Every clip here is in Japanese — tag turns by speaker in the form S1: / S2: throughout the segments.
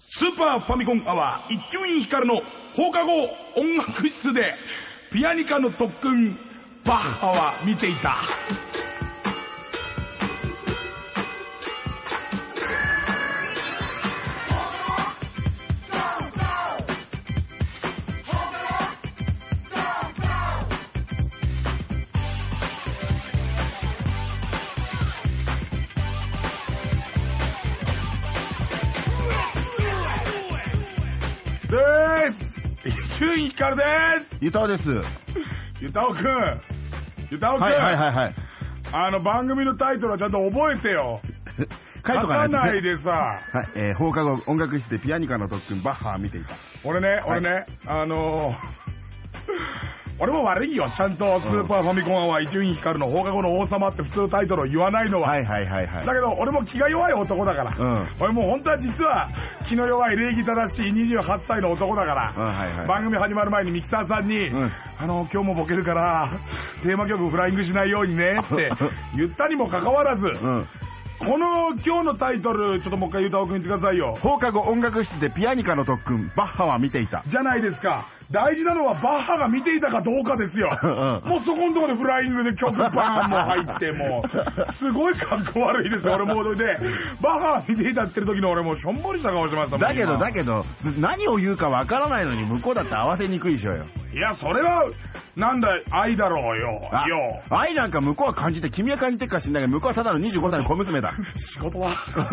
S1: スーパーファミコンアワー一級院光の放課後音楽室でピアニカの特訓バッハは見ていた。伊集院光です
S2: ゆたおです。は
S1: ゆたおくんゆたおくん、
S2: いはいはいはい。
S1: あの番組のタイトルはちゃんと覚えてよ。書
S2: 書いとか
S1: かない。でさ。
S2: はい、えー、放課後音楽室でピアニカの特訓バッハー見ていた。
S1: 俺ね、俺ね、あのー、俺も悪いよ。ちゃんとスーパーファミコンアワー伊集院光の放課後の王様って普通のタイトルを言わないのは。
S2: はいはいはいはい。
S1: だけど、俺も気が弱い男だから。
S2: うん
S1: 俺もう本当は実は気の弱い礼儀正しい28歳の男だから。
S2: うんはいはい。
S1: 番組始まる前にミキサーさんに、
S2: うん
S1: あの、今日もボケるから、テーマ曲フライングしないようにねって 言ったにもかかわらず、
S2: うん。
S1: この今日のタイトル、ちょっともう一回歌おくん言ってくださいよ。
S2: 放課後音楽室でピアニカの特訓バッハは見ていた。
S1: じゃないですか。大事なのはバッハが見ていたかどうかですよ。
S2: うん
S1: もうそこのところでフライングで曲バーンも入って、もう、すごい格好悪いですよ、俺もう。で、バッハが見ていたってる時の俺もうしょんぼりした顔してましたもん
S2: だけど、だ
S1: け
S2: けど、何を言うかわからないのに向こうだって合わせにくいでしょうよ。
S1: いや、それは、なんだ、愛だろうよ。
S2: あ
S1: よ。
S2: 愛なんか向こうは感じて、君は感じてるか知んないけど、向こうはただの25歳の小娘だ。
S1: 仕事だ。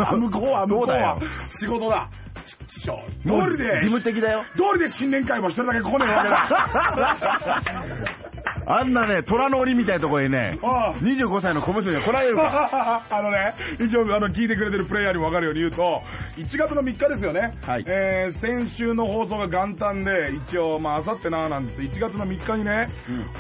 S1: あ向こうは、向こうは仕事だ。ちちょ、
S2: もう
S1: 通りで、
S2: 事務的だよ。
S1: 通りで新年会も一人だけ来ねえわけだ。
S2: あんなね、虎の檻みたいなところにね、
S1: ああ
S2: 25歳の小娘が来られるか。
S1: あのね、一応あの聞いてくれてるプレイヤーにも分かるように言うと、1月の3日ですよね。
S2: はい
S1: えー、先週の放送が元旦で、一応、まあ、あさってななんて、1月の3日にね、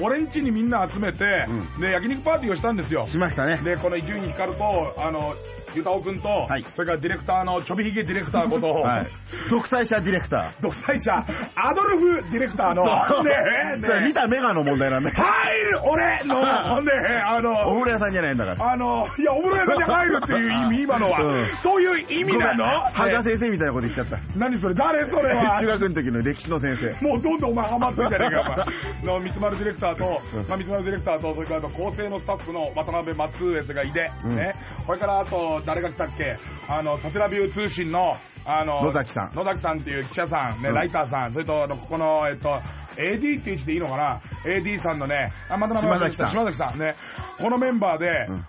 S1: 俺ん家にみんな集めて、
S2: う
S1: で、焼肉パーティーをしたんですよ。
S2: しましたね。
S1: で、この伊集院光と、あの、ゆたおくんと、
S2: はい
S1: それからディレクターのちょびひげディレクターこと、
S2: はい。独裁者ディレクター。
S1: 独裁者、アドルフディレクターの、ね
S2: それ見
S1: ね
S2: た目がの問題なんだよ。
S1: 入る俺の、ほんで、あ
S2: お
S1: の、
S2: 風呂屋さんじゃないんだから。
S1: あの、いや、お風呂屋さんに入るっていう意味、今のは。
S2: うん
S1: そういう意味なの？
S2: 羽賀先生みたいなこと言っちゃった。
S1: 何それ誰それは？
S2: 中学の時の歴史の先生。
S1: もうどんどんお前ハマってんじゃねえか、お前。の、三つ丸ディレクターと、まあ、三つ丸ディレクターと、それからあと構成のスタッフの渡辺松上がいて、
S2: うん
S1: ね。これからあと、誰が来たっけ？あの、サテラビュー通信の、あの、
S2: 野崎さん。
S1: 野崎さんっていう記者さん、ね、
S2: うん。
S1: ライターさん、それと、ここの、えっと、AD っていう位置でいいのかな ?AD さんのね、あ、また名前忘れてた。
S2: 島
S1: 島崎さんね。このメンバーで、
S2: うん。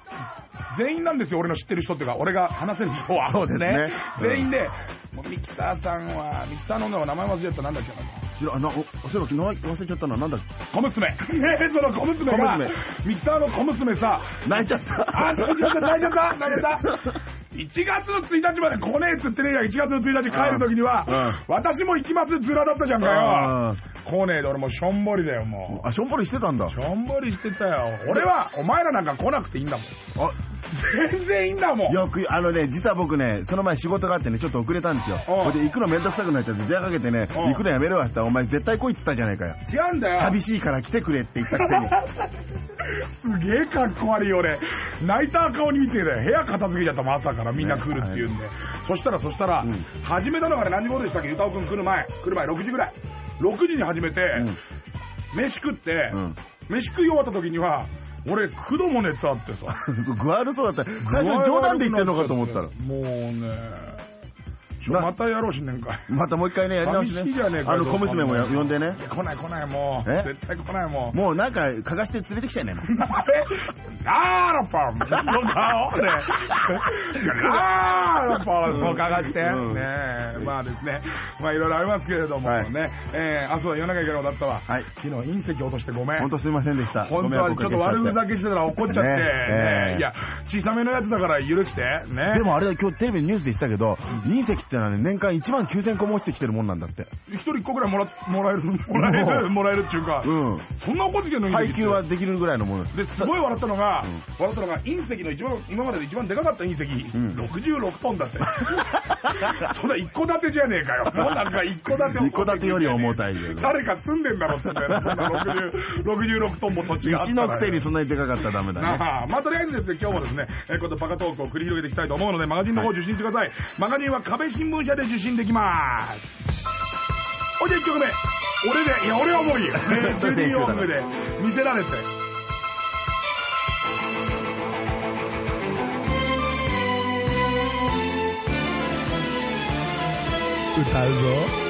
S1: 全員なんですよ、俺の知ってる人っていうか、俺が話せる人は。
S2: そうですね。うん
S1: 全員で、ミキサーさんは、ミキサーの名前忘れちゃった、なんだっけ？な。
S2: 知ら、な、お、そうい忘れちゃったな。なんだ
S1: 小娘。ねその小娘が
S2: 小娘、
S1: ミキサーの小娘さ、
S2: 泣いちゃった。
S1: あ、泣いちゃった、泣いちゃった、泣いちゃった？1月の1日まで来ねえっつってねえや、1月の1日帰る時には、私も行きますずらだったじゃんかよ。
S2: あ
S1: 来ねえで俺もうしょんぼりだよ、も
S2: ーあ、しょんぼりしてたんだ。
S1: う。しょんぼりしてたよ。俺は、お前らなんか来なくていいんだもん。
S2: あ、
S1: 全然いいんだもん。
S2: よく、あのね、実は僕ね、その前仕事があってね、ちょっと遅れたんですよ。
S1: うん
S2: それで行くのめんどくさくなっちゃって電話かけてね、
S1: うん
S2: 行くのやめるわってお前絶対来いって言ったじゃないかよ。
S1: 違うんだよ。
S2: 寂しいから来てくれって言ったくせに。
S1: すげえかっこ悪いよ俺。泣いた顔に見てたよ。部屋片付けちゃったもん朝からみんな来るって言うんで。そしたらそしたら、
S2: うん
S1: 始めたのがね何時頃でしたっけ？ゆたおくん来る前。来る前6時ぐらい。6時に始めて、飯食って、
S2: うん。
S1: 飯食い終わった時には、俺、9度も熱あってさ。
S2: うん。具悪そうだった。最初冗談で言ってんのかと思ったら。
S1: もうね、またやろうしんねんかい。
S2: またもう一回ね、やり直し
S1: 寂しいじゃねえかよ
S2: あの、小娘もや呼んでね。
S1: 来ない来ないもう。
S2: え？
S1: 絶対来ないもう。
S2: もうなんか、かがして連れてきちゃいないの。
S1: あれあーラパンの顔ね。あーラパンそうかがして。
S2: うん
S1: ねえ、まあですね。まあいろいろありますけれども
S2: はい
S1: ね。えー、あ、そうだ、夜中行けなかったわ。
S2: はい。
S1: 昨日隕石落としてごめん。
S2: ほんとすいませんでした。
S1: 本当はちょっと悪ふざけしてたら怒っちゃって、いや、小さめのやつだから許して、ね。
S2: でもあれだ、今日テレビでニュースで言ってたけど、隕石ってのはね、年間1万9000個も落ちてきてるもんなんだって。
S1: 一人一個ぐらいもら、もらえる、もらえる、もらえるっていうか、
S2: うん。
S1: そんな怒ってきてるの
S2: 配給はできるぐらいのもの。
S1: で、すごい笑ったのが、笑ったのが、隕石の一番、今までで一番でかかった隕石、
S2: うん
S1: 66トンだって。そんな一戸建てじゃねえかよ。もうなんか一戸建て
S2: 一戸建てより重たいけど。
S1: 誰か住んでんだろって言うんだよ。そんな60 66トンも土地があった
S2: 石
S1: ら
S2: のくせにそんなにでかかったらダメだね。
S1: な あまあとりあえずですね、今日もですね、えーこのバカトークを繰り広げていきたいと思うので、マガジンの方を受信してください。マガジンは壁新聞社で受信できます。ほいで1曲目。俺で、いや、俺はも ういいよ。ね、
S2: それ先週だ
S1: 音楽で見せられて。歌うぞ。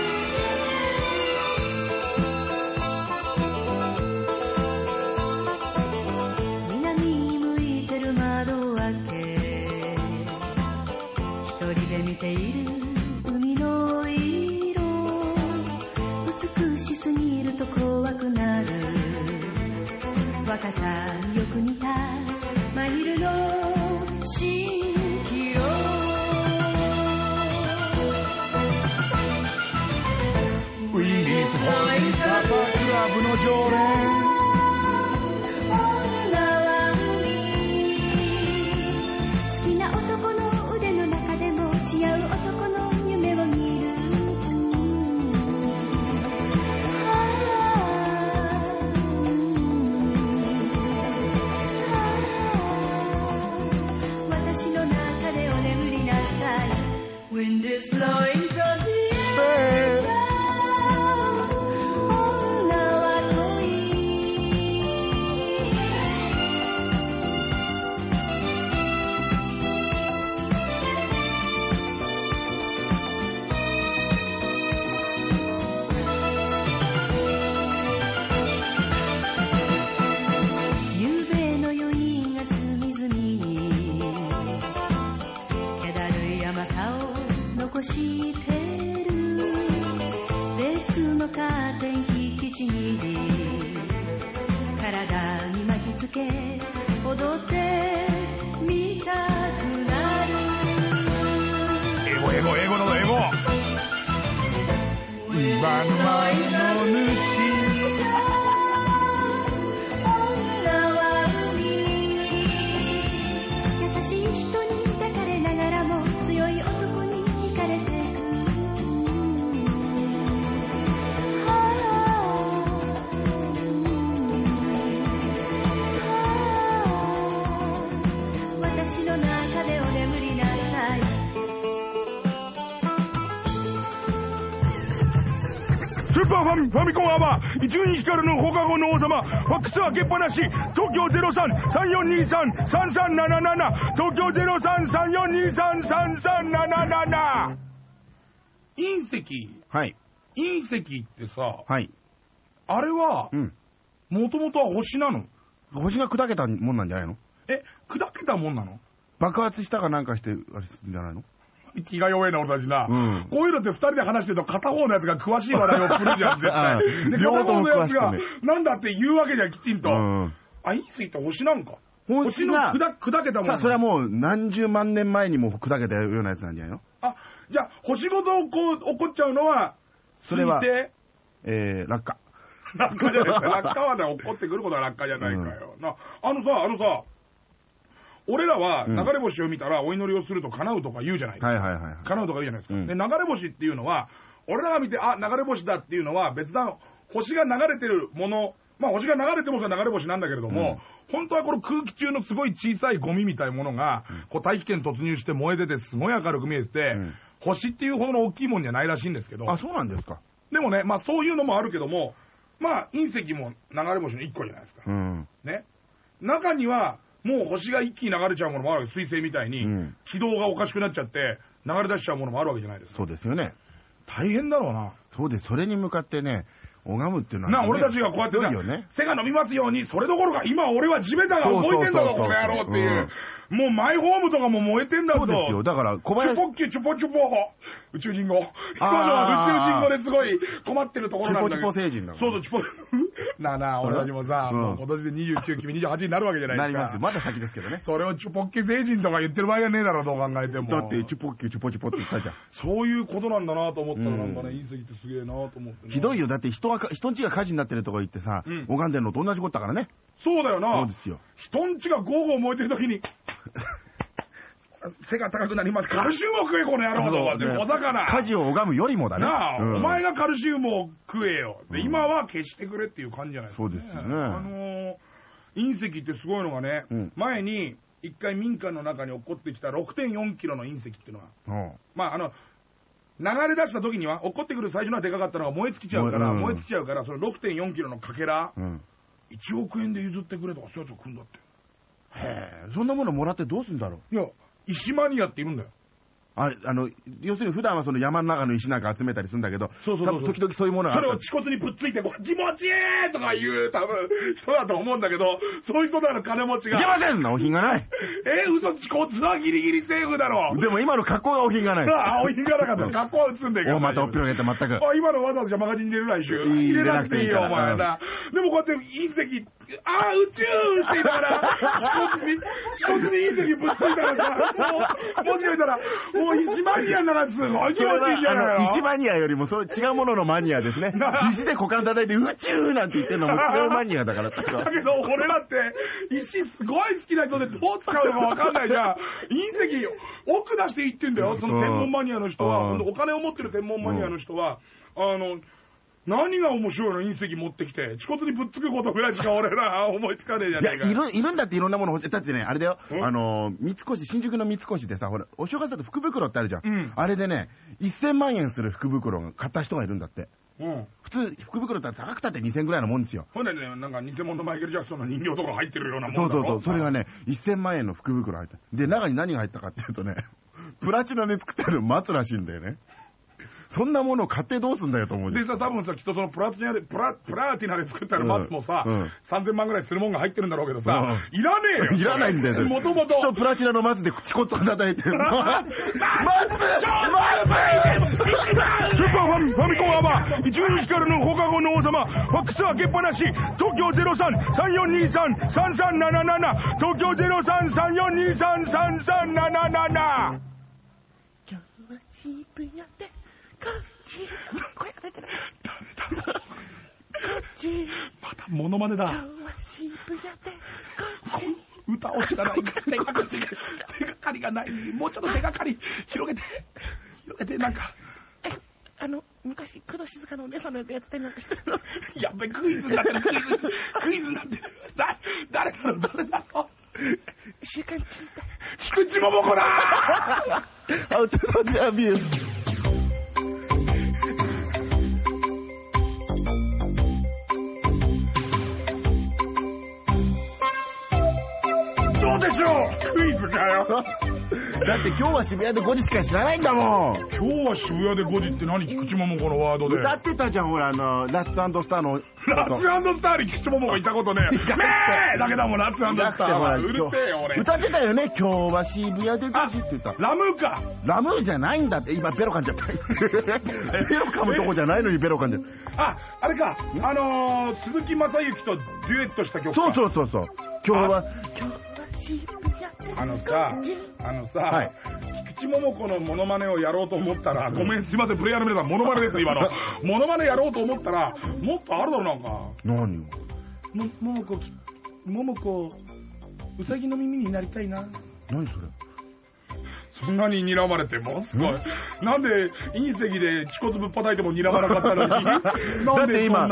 S1: ファミファミコンアワー、伊集院光の放課後の王様、ファックス開けっぱなし、東京03-3423-3377、東京03-3423-3377。隕石、
S2: はい。
S1: 隕石ってさ、
S2: はい。
S1: あれは
S2: う、ん。
S1: もともとは星なの？
S2: 星が砕けたもんなんじゃないの？
S1: え、砕けたもんなの？
S2: 爆発したかなんかして、あれするんじゃないの？
S1: 気が弱いな、俺たちな。
S2: うん
S1: こういうのって二人で話してると片方のやつが詳しい話題を振るじゃん、絶対。
S2: う ん
S1: で、片方のやつがなんだって言うわけじゃん、きちんと。
S2: うん。
S1: あ、隕石って星なんか？星の砕砕けたも
S2: さあ、
S1: の。
S2: それはもう何十万年前にも砕けたようなやつなんじゃないの？
S1: あ、じゃあ、星ごとこう起こっちゃうのは、
S2: それはえー、落下。
S1: 落下じゃないですか。落下はね、起こってくることは落下じゃないかよ。な、あのさ、あのさ、俺らは
S2: うん
S1: 流れ星を見たらお祈りをすると叶うとか言うじゃないですか。
S2: はいはいはいはい。
S1: 叶うとか言うじゃないですか。
S2: うん
S1: で、流れ星っていうのは、俺らが見て、あ、流れ星だっていうのは別な、星が流れてるもの、まあ星が流れてもそれは流れ星なんだけれども、本当はこの空気中のすごい小さいゴミみたいなものが、こう大気圏突入して燃え出てすごい明るく見えてて、
S2: うん
S1: 星っていうほどの大きいもんじゃないらしいんですけど、
S2: あ、そうなんですか。
S1: でもね、まあそういうのもあるけども、まあ隕石も流れ星の一個じゃないですか。
S2: うん。
S1: ね。中には、もう星が一気に流れちゃうものもあるわけ水星みたいに、
S2: うん
S1: 軌道がおかしくなっちゃって、流れ出しちゃうものもあるわけじゃないですか。
S2: そうですよね。
S1: 大変だろうな。
S2: そうです。それに向かってね、拝むっていうのは、
S1: な、
S2: ね。
S1: 俺たちがこうやって
S2: ね。
S1: 背が伸びますように、それどころか、今俺は地べたが動いてんだぞ、この野郎っていう。もうマイホームとかも燃えてんだぞ。
S2: そうですよ。だから、小
S1: チュ
S2: 林、
S1: ポッキュチュポチュポ宇宙人語。今のは宇宙人語ですごい困ってるところなんだけど。
S2: チュポチュポ星人だ
S1: そうそう、チュポ、なあなあ、俺たちもさ、
S2: うん
S1: もう今年で29、君28になるわけじゃないですか。
S2: なりますよ。まだ先ですけどね。
S1: それをチュポッキ星人とか言ってる場合がねえだろ、どう考えても。
S2: だって、チュポッキュチュポチュポって言ったじゃん。
S1: そういうことなんだなと思ったら、
S2: うん
S1: なんかね、隕石ってすげえなと思ってね
S2: ひどいよ。だって人はか、人んちが火事になってるとこ行ってさ、
S1: うん
S2: 拝んでるのと同じことだからね。
S1: そうだよな。
S2: そうですよ。
S1: 人んちがゴーゴー燃えてる時に、背が高くなります。カルシウムを食え、この野郎と小魚。
S2: 家事を拝むよりもだね。
S1: なあ、
S2: うん
S1: お前がカルシウムを食えよ。で、
S2: うん
S1: 今は消してくれっていう感じじゃないですか、
S2: そうですよね
S1: あのー隕石ってすごいのがね、
S2: うん
S1: 前に一回民家の中に落っこってきた6.4キロの隕石っていうのが、
S2: うん
S1: まああの、流れ出した時には、落っこってくる最初のはでかかったのが燃え尽きちゃうから、
S2: うん
S1: 燃え尽きちゃうから、その6.4キロのかけら、
S2: うん。
S1: 1億円で譲ってくれとかそういうやつが来るんだって。
S2: へえ、そんなものもらってどうすんだろう？
S1: いや、石マニアっているんだよ。
S2: ああの、要するに普段はその山の中の石なんか集めたりするんだけど、
S1: そうそうそう
S2: 多分時々そういうものが
S1: それを恥骨にぶっついて、こう気持ちいいとか言う、多分、人だと思うんだけど、そういう人なら金持ちが。
S2: いけませんなお品がない。
S1: え、嘘、恥骨はギリギリセーフだろ。
S2: でも今の格好がお品がない。
S1: あ、青いがなかった。格好は映んでいいから。
S2: おまたおっぴろげて全く。
S1: あ、今のわざわざマガジンに入れる来週。
S2: いい
S1: 入れなくていいよ、お前な。でもこうやって隕石、あー、宇宙って言いながら、遅刻に、遅刻に隕石ぶっついたらさ、もう、もしかしたら、もう石マニアならすごい気持ちいいんじゃないの
S2: あの石マニアよりもそう違うもののマニアですね。石で股間叩いて宇宙なんて言ってるのも違うマニアだからさ。
S1: だけど、俺だって、石すごい好きな人でどう使うのかわかんないじゃん。隕石、奥出していってんだよ、その天文マニアの人は。
S2: うん
S1: お金を持ってる天文マニアの人は、あの、何が面白いの？隕石持ってきて、遅刻にぶっつくことぐらいしか俺ら思いつかねえじゃ
S2: いや、
S1: ねえか。
S2: いる、いるんだっていろんなもの欲しい。だってね、あれだよ。
S1: ん
S2: あの、三越、新宿の三越でさ、ほら、お正月だと福袋ってあるじゃん。
S1: うん
S2: あれでね、1000万円する福袋を買った人がいるんだって。
S1: うん。
S2: 普通、福袋って高くたって2000ぐらいのもんですよ。
S1: ほんでね、なんか偽物のマイケル・ジャクソンの人形とか入ってるようなもんだろ
S2: そうそうそう。それがね、1000万円の福袋入った。で、中に何が入ったかっていうとね、プラチナで作ってある松らしいんだよね。そんなものを買ってどうすんだよと思う
S1: でさ、多分さ、きっとそのプラチナで、プラ、プラーティナで作ってある松もさ、
S2: うんうん
S1: 3000万ぐらいするもんが入ってるんだろうけどさ、
S2: うん
S1: いらねえよ。
S2: いらないんだよ、
S1: もともと。
S2: きっとプラチナの松でチコッと叩いてる。
S1: 松スーパーファミファミコンアワー、伊集院光の放課後の王様、ファックス開けっぱなし、東京03-3423-3377、東京03-3423-3377。またモノマネだ。歌を知らない。手がかりが、手がかりがない。もうちょっと手がかり広げて、広げて、なんか。
S3: あの、昔、工藤静香のお姉さんの役やってたりなんかしてるの。
S1: やっべ、クイズになってる、クイズ。クイズになってる。だ、誰だろう、誰だろう。
S3: 週刊賃貸。
S1: 菊池桃子だ
S2: アウトソジ
S1: どうでしょうクイズかよ。
S2: だって今日は渋谷で5時しか知らないんだもん。
S1: 今日は渋谷で5時って何菊池桃子のワードで。
S2: 歌ってたじゃん、ほら、あの、ラッツスターの。
S1: ラッツスターに菊池桃子いたことね。ねえだけどもラッツスターは。うるせえよ、俺。
S2: 歌ってたよね、今日は渋谷で5時って言った。
S1: ラムーか。
S2: ラムーじゃないんだって、今ベロ噛んじゃった。ベロ噛むとこじゃないのにベロ噛んじゃっ
S1: あ、あれか。あのー、鈴木雅之とデュエットした曲。
S2: そうそうそうそう。今日は、
S3: 今日。
S1: あのさ、あのさ、
S2: はい
S1: 菊池桃子のモノマネをやろうと思ったら、ごめん、すいません、プレイヤーの皆さん、モノマネです、今の。モノマネやろうと思ったら、もっとあるだろ、なんか。
S2: 何を？
S1: も、桃子、桃子、うさぎの耳になりたいな。
S2: 何それ？
S1: そんなに睨まれてもすごい。なんで隕石で恥骨ぶっ叩いても睨まなかったのに？
S2: だ
S1: なんで
S2: って今、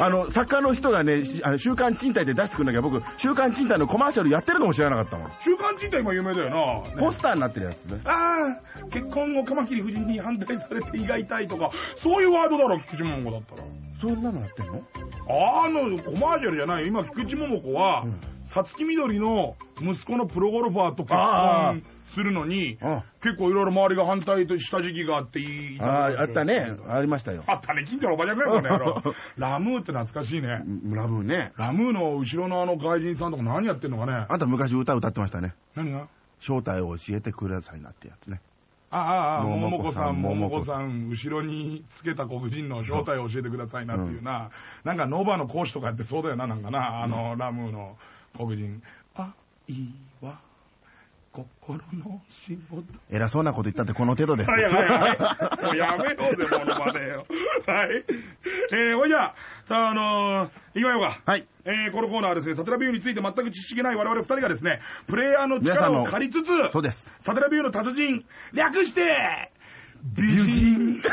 S2: あの、作家の人がね、しあの週刊賃貸で出してくるんだけど、僕、週刊賃貸のコマーシャルやってるのも知らなかったもん。
S1: 週刊賃貸今有名だよな。
S2: ポスターになってるやつね。
S1: ああ、結婚をカマキリ夫人に反対されて胃が痛いとか、そういうワードだろ、菊池桃子だったら。
S2: そんなのやってんの？
S1: あの、コマーシャルじゃないよ。今、菊池桃子は
S2: うん、
S1: さつきみどりの息子のプロゴルファーと結
S2: あ
S1: 婚するのに、
S2: あ
S1: 結構いろいろ周りが反対とした時期があっていい。
S2: ああ、あったね。ありましたよ。
S1: あったね、近所のおばちゃんぐらいだね、野郎 ラムーって懐かしいね。
S2: ラブーね。
S1: ラムーの後ろのあの外人さんとか何やってんのかね。
S2: あんた昔歌歌ってましたね。
S1: 何が？
S2: 正体を教えてくださいなってやつね。
S1: ああ、ああ、
S2: 桃
S1: 桃子さん、桃子さん、後ろにつけた黒人の正体を教えてくださいなっていうな。なんかノーバーの講師とかやってそうだよな、なんかな。あの、ラムーの黒人。愛は心の仕事。
S2: 偉そうなこと言ったってこの程度です。
S1: はいはいはい。もうやめようぜ、モノマネよ。はい。えー、ほいじゃあ、さあ、あのー、行きましょうか。
S2: はい。
S1: えー、このコーナーはですね、サテラビューについて全く知識ない我々二人がですね、プレイヤーの力を借りつつ、
S2: そうです。
S1: サテラビューの達人、略して、美人。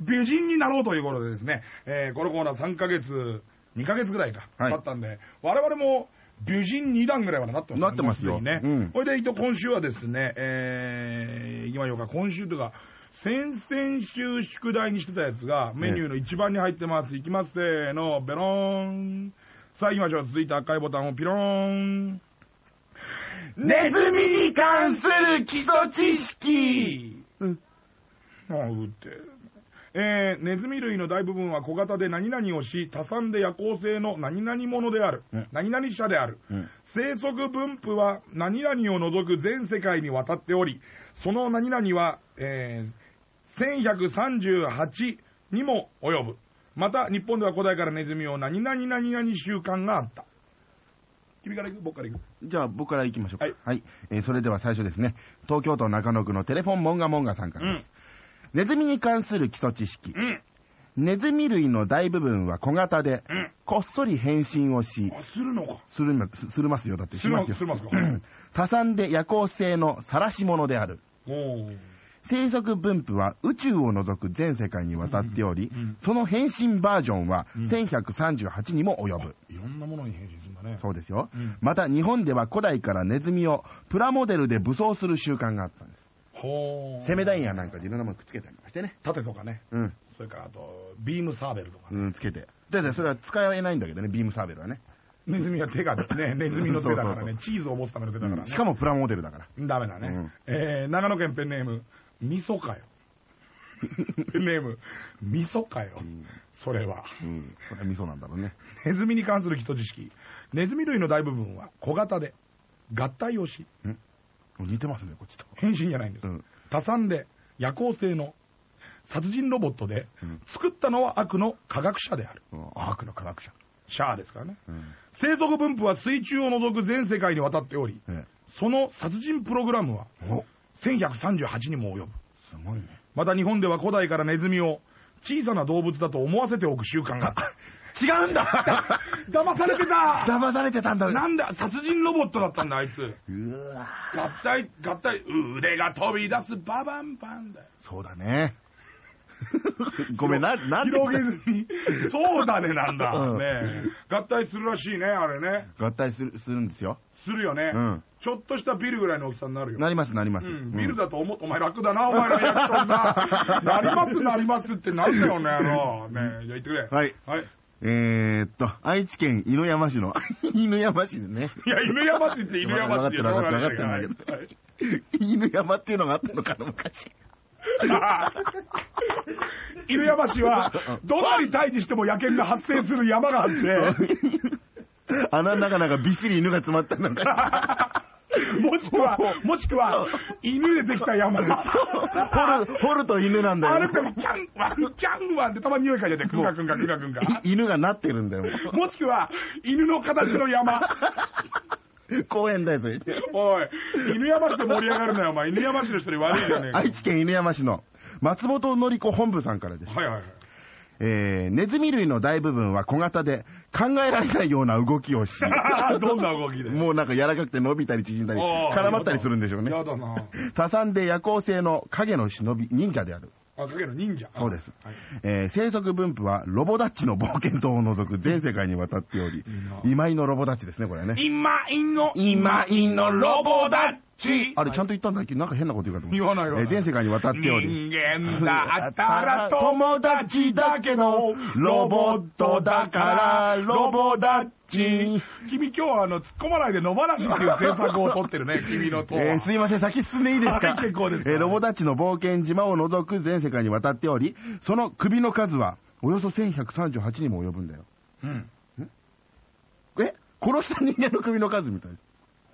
S1: 美人になろうということでですね、えー、このコーナー3ヶ月、2ヶ月ぐらいか、
S2: はい
S1: 経ったんで、我々も美人2段ぐらいまでなってます
S2: なってますよ
S1: ね。
S2: うん
S1: これで、今週はですね、えー、行きましょうか。今週というか、先々週宿題にしてたやつがメニューの一番に入ってます。いきますせーの、ベローン。さあ行きましょう。続いて赤いボタンをピローン。ネズミに関する基礎知識
S2: うん。
S1: あうって。えー、ネズミ類の大部分は小型で何々をし、多産で夜行性の何々者である。
S2: うん
S1: 何々者である。
S2: うん。
S1: 生息分布は何々を除く全世界にわたっており、その何々は、えー、1138にも及ぶ。また、日本では古代からネズミを何々何々習慣があった。君から行く？僕から行く？
S2: じゃあ僕から行きましょうか。
S1: はい。
S2: えーそれでは最初ですね、東京都中野区のテレフォンモンガモンガさんからです。ネズミに関する基礎知識。
S1: うん。
S2: ネズミ類の大部分は小型で、
S1: うん。
S2: こっそり変身をし、
S1: あ、するのか。
S2: するま、すするますよ。だって
S1: するます、
S2: よ
S1: す。るますか。
S2: 多産で夜行性の晒し者である。
S1: おー。
S2: 生息分布は宇宙を除く全世界にわたっており、
S1: うんうん
S2: その変身バージョンは
S1: うん
S2: 1138にも及ぶ。
S1: いろんなものに変身するんだね。
S2: そうですよ。
S1: うん
S2: また日本では古代からネズミをプラモデルで武装する習慣があったんです。
S1: ほー。
S2: セメダインやなんかでいろんなものくっつけたりしてね。
S1: 盾とかね。
S2: うん。
S1: それからあと、ビームサーベルとか。
S2: うん、つけて。だってそれは使えないんだけどね、ビームサーベルはね。
S1: ネズミは手がね、ネズミの手だからね、チーズを持つための手だからね。
S2: しかもプラモデルだから。
S1: ダメだね。
S2: うん
S1: えー、長野県ペンネーム、味噌かよ。ペンネーム、味噌かよ。それは。
S2: うん。それは味噌なんだろうね。
S1: ネズミに関する基礎知識。ネズミ類の大部分は小型で、合体をし、
S2: 似てますね、こっちと。
S1: 変身じゃないんです。
S2: うん。
S1: 多産で、夜行性の殺人ロボットで、
S2: うん
S1: 作ったのは悪の科学者である。
S2: うんアークの科学者。
S1: シャアですからね。
S2: うん。
S1: 生息分布は水中を除く全世界にわたっており、
S2: え
S1: その殺人プログラムは
S2: え。お
S1: 1138にも及ぶ。
S2: すごいね。
S1: また日本では古代からネズミを小さな動物だと思わせておく習慣が。
S2: 違うんだ
S1: 騙されてた
S2: 騙されてたんだ。
S1: なんだ、殺人ロボットだったんだ、あいつ。
S2: うわ
S1: 合体、合体、腕が飛び出すババンバンだよ。
S2: そうだね。ごめん、な、なんで
S1: 広げずに、そうだねなんだ。
S2: うん
S1: ね合体するらしいね、あれね。
S2: 合体する、するんですよ。
S1: するよね。
S2: うん
S1: ちょっとしたビルぐらいの大きさになるよ。
S2: なります、なります。
S1: うん、ビルだと思って、お前楽だな、お前のリアクションな。なります、なりますってなんだよね、あの。ねじゃあ言ってくれ。
S2: はい。
S1: はい。
S2: えーっと、愛知県犬山市の、犬山市でね。
S1: いや、犬山市って犬山市って
S2: わかってるわかってる
S1: はい
S2: わかってる
S1: はい
S2: 犬山っていうのがあったのかな、昔。
S1: 犬山市は、どんなに退治しても野犬が発生する山があって、
S2: 穴の中なんかびっしり犬が詰まったのか。
S1: もしくは、もしくは、犬でできた山です。
S2: 掘る、掘ると犬なんだよ
S1: あれ。でも、キャンワン、キャンワンってたまに匂い嗅いでて、クンガクンガクンガクンガ。
S2: い犬がなってるんだよ。
S1: もしくは、犬の形の山。
S2: 公園だよ、それ。
S1: おい、犬山市で盛り上がるなよ、お前。犬山市の人に悪いじゃねえか。
S2: 愛知県犬山市の松本のり子本部さんからです。
S1: はいはいはい。
S2: えー、ネズミ類の大部分は小型で考えられないような動きをし、
S1: どんな動きで？
S2: もうなんか柔らかくて伸びたり縮んだり、絡まったりするんでしょうね。
S1: やだな。
S2: 多産で夜行性の影の忍び、忍者である。
S1: あ、影の忍者。
S2: そうです
S1: はい。
S2: えー生息分布はロボダッチの冒険島を除く全世界にわたっており今井のロボダッチですね、これね。
S1: 今井の、
S2: 今井のロボダッ
S1: チ
S2: あれ、ちゃんと言ったんだっけ？なんか変なこと言うかと思った
S1: 言わないわ
S2: えー全世界にわたっており、
S1: 人間だったら友達だけど、ロボットだからロボダッチ。君今日はあの、突っ込まないで野放しっていう政策を取ってるね、君の党は。
S2: えーすいません、先進んでいいですか？
S1: はい結構です
S2: えーロボダッチの冒険島を除く全世界にわたっており、その首の数はおよそ1138にも及ぶんだよ。
S1: うん？
S2: え？殺した人間の首の数みたい。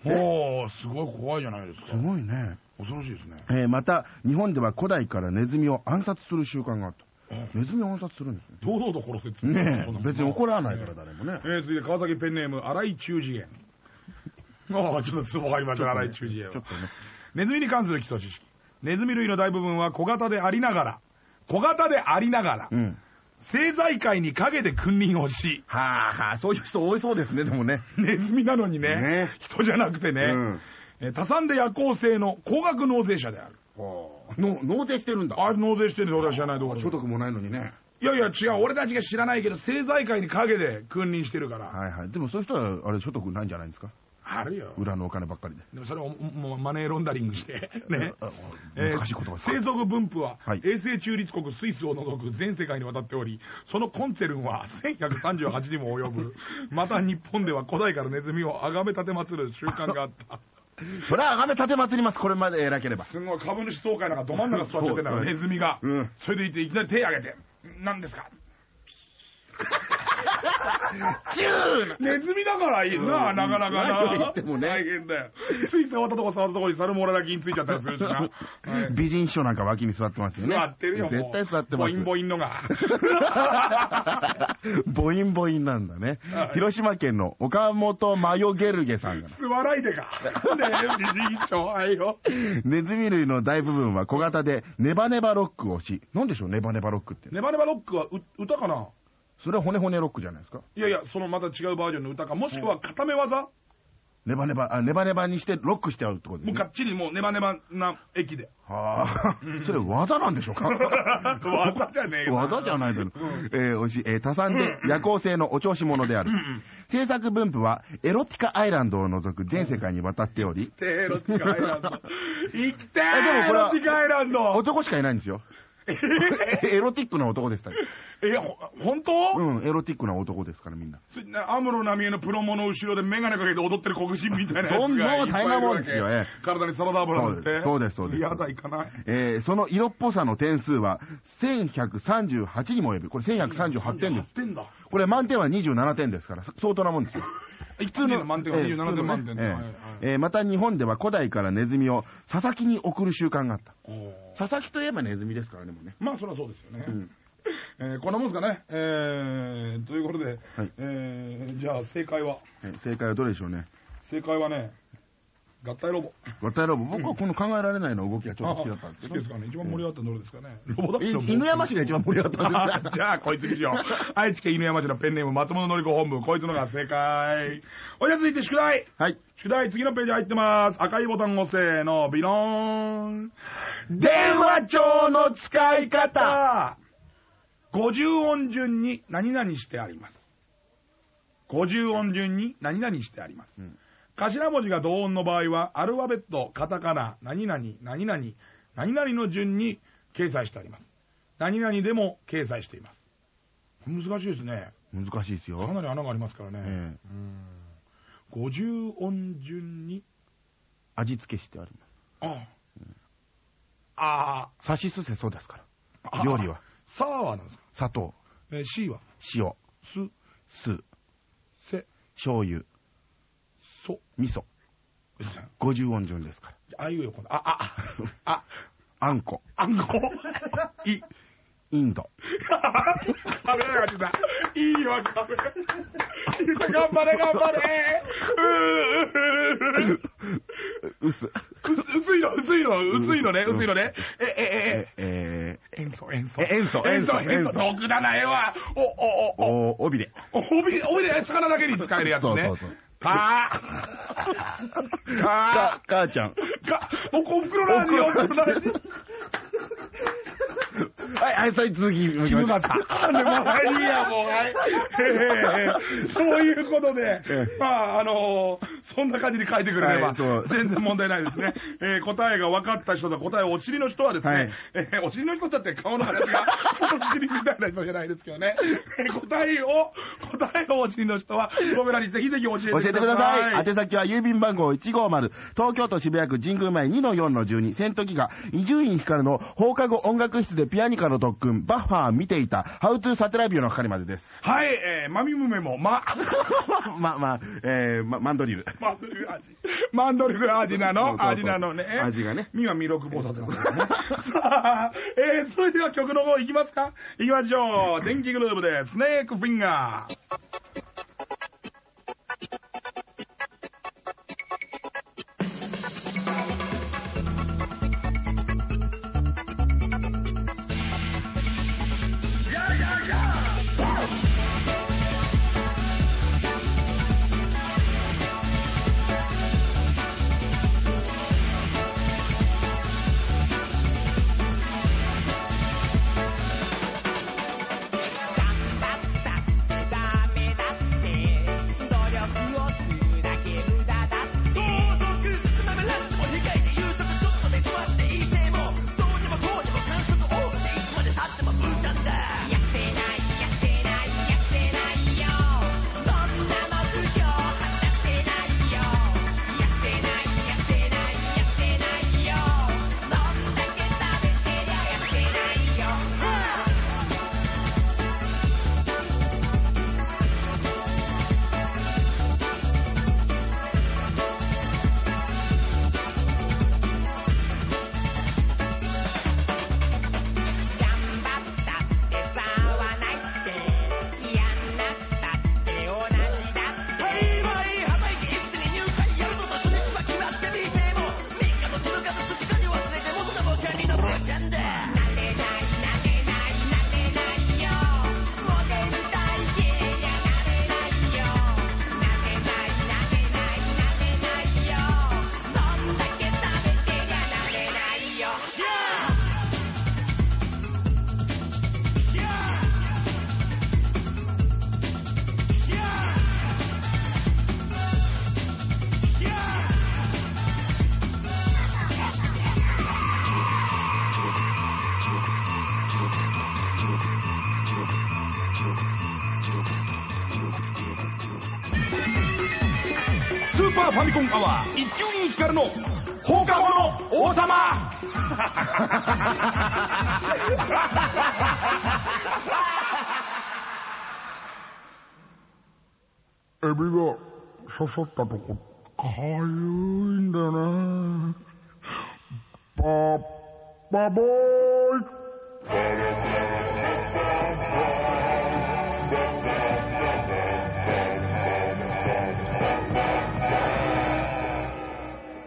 S1: ほう、すごい怖いじゃないですか。
S2: すごいね。
S1: 恐ろしいですね。
S2: えーまた、日本では古代からネズミを暗殺する習慣があった。ネズミを暗殺するんですね。
S1: 堂々と殺せって
S2: ねえ、別に怒らないから誰もね
S1: え。ー、続いて川崎ペンネーム、荒井中次元。ああ、ちょっとツボがありました、荒井中次元は
S2: ちょっとね。
S1: ネズミに関する基礎知識。ネズミ類の大部分は小型でありながら、小型でありながら、
S2: うん。
S1: 政財界に陰で君臨をし、
S2: はあはあ、そういう人多いそうですね、でもね。
S1: ネズミなのにね、
S2: ね
S1: 人じゃなくてね、
S2: うん
S1: えー多産で夜行性の高額納税者である。
S2: の納税してるんだ。
S1: あれ納税してるの俺は知らないところ
S2: 所得もないのにね。
S1: いやいや違う、俺たちが知らないけど、政財界に陰で君臨してるから。
S2: はいはい。でもそういう人は、あれ、所得ないんじゃないですか？
S1: あるよ。
S2: 裏のお金ばっかりで。
S1: でもそれをもうマネーロンダリングして、ね。えー
S2: 難しい言葉
S1: 生息分布は
S2: はい
S1: 衛星中立国スイスを除く全世界にわたっており、そのコンツェルンは1138にも及ぶ。また日本では古代からネズミを崇め立て祀る習慣があった。
S2: それは、あがめ立て祭ります。これまで偉ければ。
S1: すごい株主総会なんかど真ん中座っちゃってんだから、ネズミが。
S2: うん
S1: それでいていきなり手挙げて、何ですか？
S2: チュー
S1: ネズミだからいいな、
S2: うん
S1: なかなかな。
S2: ってもね
S1: 大変だよ。つい触ったとこ触ったとこにサルモラだけについちゃったりするしな。はい
S2: 美人秘書なんか脇に座ってますよね。
S1: 座ってるよ、
S2: 絶対座ってます。
S1: ボインボインのが。
S2: ボインボインなんだね
S1: はい。
S2: 広島県の岡本マヨゲルゲさんが、
S1: 座らいでか。ねえ、美人賞はいよ。
S2: ネズミ類の大部分は小型でネバネバロックをし、なんでしょう、ネバネバロックって。
S1: ネバネバロックはう歌かな？
S2: それは骨骨ロックじゃないですか。
S1: いやいや、そのまた違うバージョンの歌か、もしくは固め技？
S2: ネバネバ、あ、ネバネバにしてロックしてあるってことですね
S1: もうが。っちりもうネバネバな駅で。
S2: はあ、それ技なんでしょうか？
S1: 技じゃねえよ。
S2: 技じゃないだろ。えー、おし、えー、多産で夜行性のお調子者である。制作分布はエロティカアイランドを除く全世界に渡っており、
S1: てエロティカアイランド。生きてー
S2: えでもこれは
S1: エロティカアイランド
S2: 男しかいないんですよ。エロティックな男ですから。
S1: え、ほ、本当？
S2: うん、エロティックな男ですからみんな。
S1: アムロナミエのプロモの後ろでメガネかけて踊ってる黒人みたいなやつが
S2: そんな大変なもんですよええ
S1: 体にサラダ油塗って。
S2: そうですそうです
S1: やだ、行かない。
S2: えー、その色っぽさの点数は1138にも及ぶ。これ1138点です。
S1: 点だ。
S2: これ満点は27点ですから、相当なもんですよ。
S1: 普通の満点は27
S2: えー普通の
S1: 点満点だ。
S2: えーまた日本では古代からネズミを佐々木に送る習慣があった。佐々木といえばネズミですからね、もうね。
S1: まあ、そりゃそうですよね。
S2: うん
S1: えーこんなもんですかね。えー、ということで、
S2: はい
S1: えー、じゃあ正解は、
S2: えー正解はどれでしょうね。
S1: 正解はね、合体ロボ。
S2: ワタロボ、僕はこの考えられないの動きがちょっと好きだったんですけど
S1: 好きです。かね。一番盛り上がったのどれですかね？ロボだ
S2: い犬山市が一番盛り上がったんです
S1: あじゃあ、こいつにしよう。愛知県犬山市のペンネーム、松本のり子本部。こいつのが正解。おじゃ続いて宿題。
S2: はい。
S1: 宿題、次のページ入ってます。赤いボタンを押せの、ビローン。電話帳の使い方。50音順に何々してあります。50音順に何々してあります。
S2: うん
S1: 頭文字が同音の場合は、アルファベット、カタカナ、何々、何々、何々の順に掲載してあります。何々でも掲載しています。難しいですね。
S2: 難しいですよ。
S1: かなり穴がありますからね。
S2: ええ
S1: 50音順に、
S2: 味付けしてあります。
S1: ああ
S2: さしすせそですか
S1: あ
S2: ら。料理は。
S1: さあはなんですか
S2: 砂糖、
S1: えー C は？
S2: 塩、
S1: す、
S2: 酢、
S1: せ、
S2: 醤油、
S1: そ。
S2: 味噌。
S1: ですね。
S2: 50音順ですから。
S1: あいうよ、今度。あ、あ、あ、
S2: あんこ、
S1: あんこ。い、
S2: インド。
S1: カメラが出た。いいわ、カメラ。頑張れ、頑張れ。うー
S2: うす。
S1: う薄いの、薄いの、薄いのね、
S2: うん
S1: 薄いのね。え、え、
S2: え、
S1: え、
S2: え
S1: え、塩素、塩素。
S2: え塩素
S1: 塩素、
S2: 塩素
S1: 毒だな、ええわ。お、お、
S2: ー、
S1: お、
S2: お、帯で。
S1: お、おびれ、おびれ、魚だけに使えるやつね。
S2: そうそうそう
S1: かー。か
S2: か、母ちゃん。
S1: ー。か、お、こ袋の味、お袋の味。
S2: はい、はい、そい続き。
S1: キムガさん。で もうはい、いいや、もう、はい。え えそういうことで
S2: え、
S1: まあ、あのーそんな感じに書いてくれれば、
S2: はい
S1: 全然問題ないですね。えー答えが分かった人と答えお尻の人はですね、
S2: はい
S1: えーお尻の人だって顔の形がお尻みたいな人じゃないですけどね。えー答えを、答えをお尻の人は、僕らにぜひぜひ教えてください。
S2: 教えてください。宛先は郵便番号150、東京都渋谷区神宮前2-4-12、戦闘機が伊集院光の放課後音楽室でピアニカの特訓、バッファー見ていた、ハウトゥーサテラビューの係までです。
S1: はい、えー、マミムメも、ま、
S2: ま、まあ、えー、ま、マンドリル。
S1: マンドリル味。マンドリル味なの？味なのね。
S2: 味がね。
S1: ミは弥勒菩薩なんですよね。さあ、えー、それでは曲の方行きますか？行きましょう。電気グループでスネークフィンガー。
S4: 刺さったとこ、かゆいんだなバ、バボーい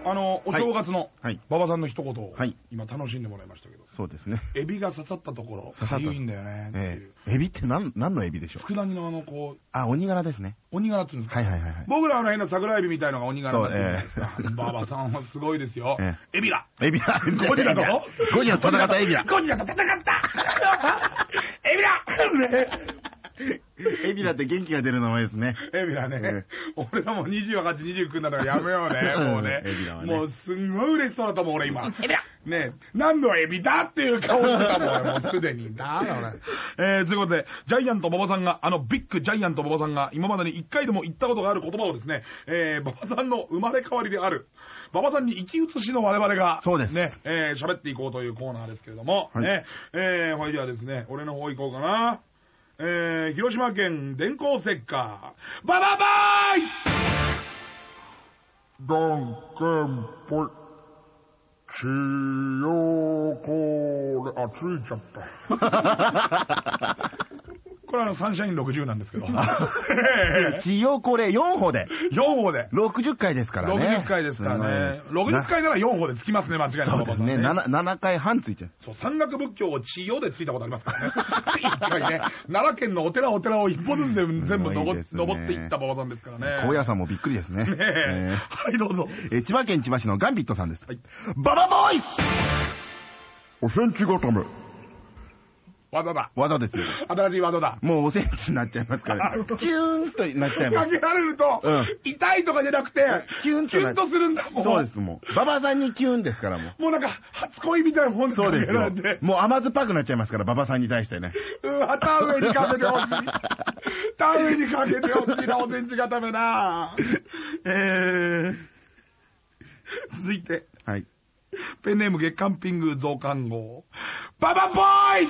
S1: あの、お正月の
S2: はい
S1: 馬場さんの一言を
S2: はい
S1: 今楽しんでもらいましたけど、
S2: そうですね。
S1: エビが刺さったところ、
S2: 刺さった
S1: かゆいんだよねってい
S2: え
S1: う。
S2: えエビって何、何のエビでしょう？
S1: 佃煮のあの、こう、
S2: あ、鬼柄ですね。
S1: 鬼柄っていうんですか？
S2: はいはいはいはい。
S1: 僕らあの辺の桜エビみたいのが鬼柄だって言うんですか
S2: そうえ。
S1: 馬場さんはすごいですよ
S2: え。
S1: エビだ
S2: エビだ。
S1: ゴジラと
S2: ゴジラと戦ったエビだ。
S1: ゴジラと戦った エビだ ね
S2: エビだって元気が出る名前ですね。
S1: エビだね
S2: え。
S1: 俺らも28、29になったからやめようね、もうね
S2: エビだわ。ね
S1: もうすんごい嬉しそうだったもん、俺今。エビだね何のエビだっていう顔してたもん、俺もう すでに。だだ俺。えー、ということで、ジャイアント馬場さんが、あのビッグジャイアント馬場さんが今までに一回でも言ったことがある言葉をですね、えー、馬場さんの生まれ変わりである、馬場さんに生き写しの我々が、
S2: そうです
S1: ね、えー、喋っていこうというコーナーですけれども、
S2: はい
S1: ね、えー、ほいではですね、俺の方行こうかな。えー、広島県電光石火、バババーイ
S4: ダンケンポイ。ちよこれ、あ、ついちゃった。
S1: これあの、サンシャイン60なんですけど。
S2: 治療これ4歩で。
S1: 4歩で。
S2: 60回ですからね。
S1: 60回ですからね。
S2: うん
S1: 60回なら4歩でつきますね、間違いなく。
S2: そうですね。
S1: 馬場さん
S2: 7, 7回半ついちゃう。
S1: そう、山岳仏教を地用でついたことありますからね。一回ね、奈良県のお寺お寺を一歩ずつで全部登っていった馬場さんですからね。
S2: 高野山もびっくりですね。
S1: はい、どうぞ。
S2: えー千葉県千葉市のガンビットさんです。
S1: はい
S2: ババボーイス
S4: おセンチ固め。
S1: 技だ。
S2: 技ですよ。
S1: 新しい技だ。
S2: もうおセンチになっちゃいますから。キューンとなっちゃいます。
S1: かけられると、
S2: うん
S1: 痛いとかじゃなくて、
S2: キュンとな
S1: キュンとするんだもん。
S2: そうです、もう。ババさんにキューンですから、もう。
S1: もうなんか、初恋みたいなもん
S2: そうですよ。もう甘酸っぱくなっちゃいますから、ババさんに対してね。
S1: うん、田植えにかけてほしい。田植えにかけてほしいな、おセンチ固めな。えー、続いて、
S2: はい。
S1: ペンネーム月刊ピング増刊号。ババボーイ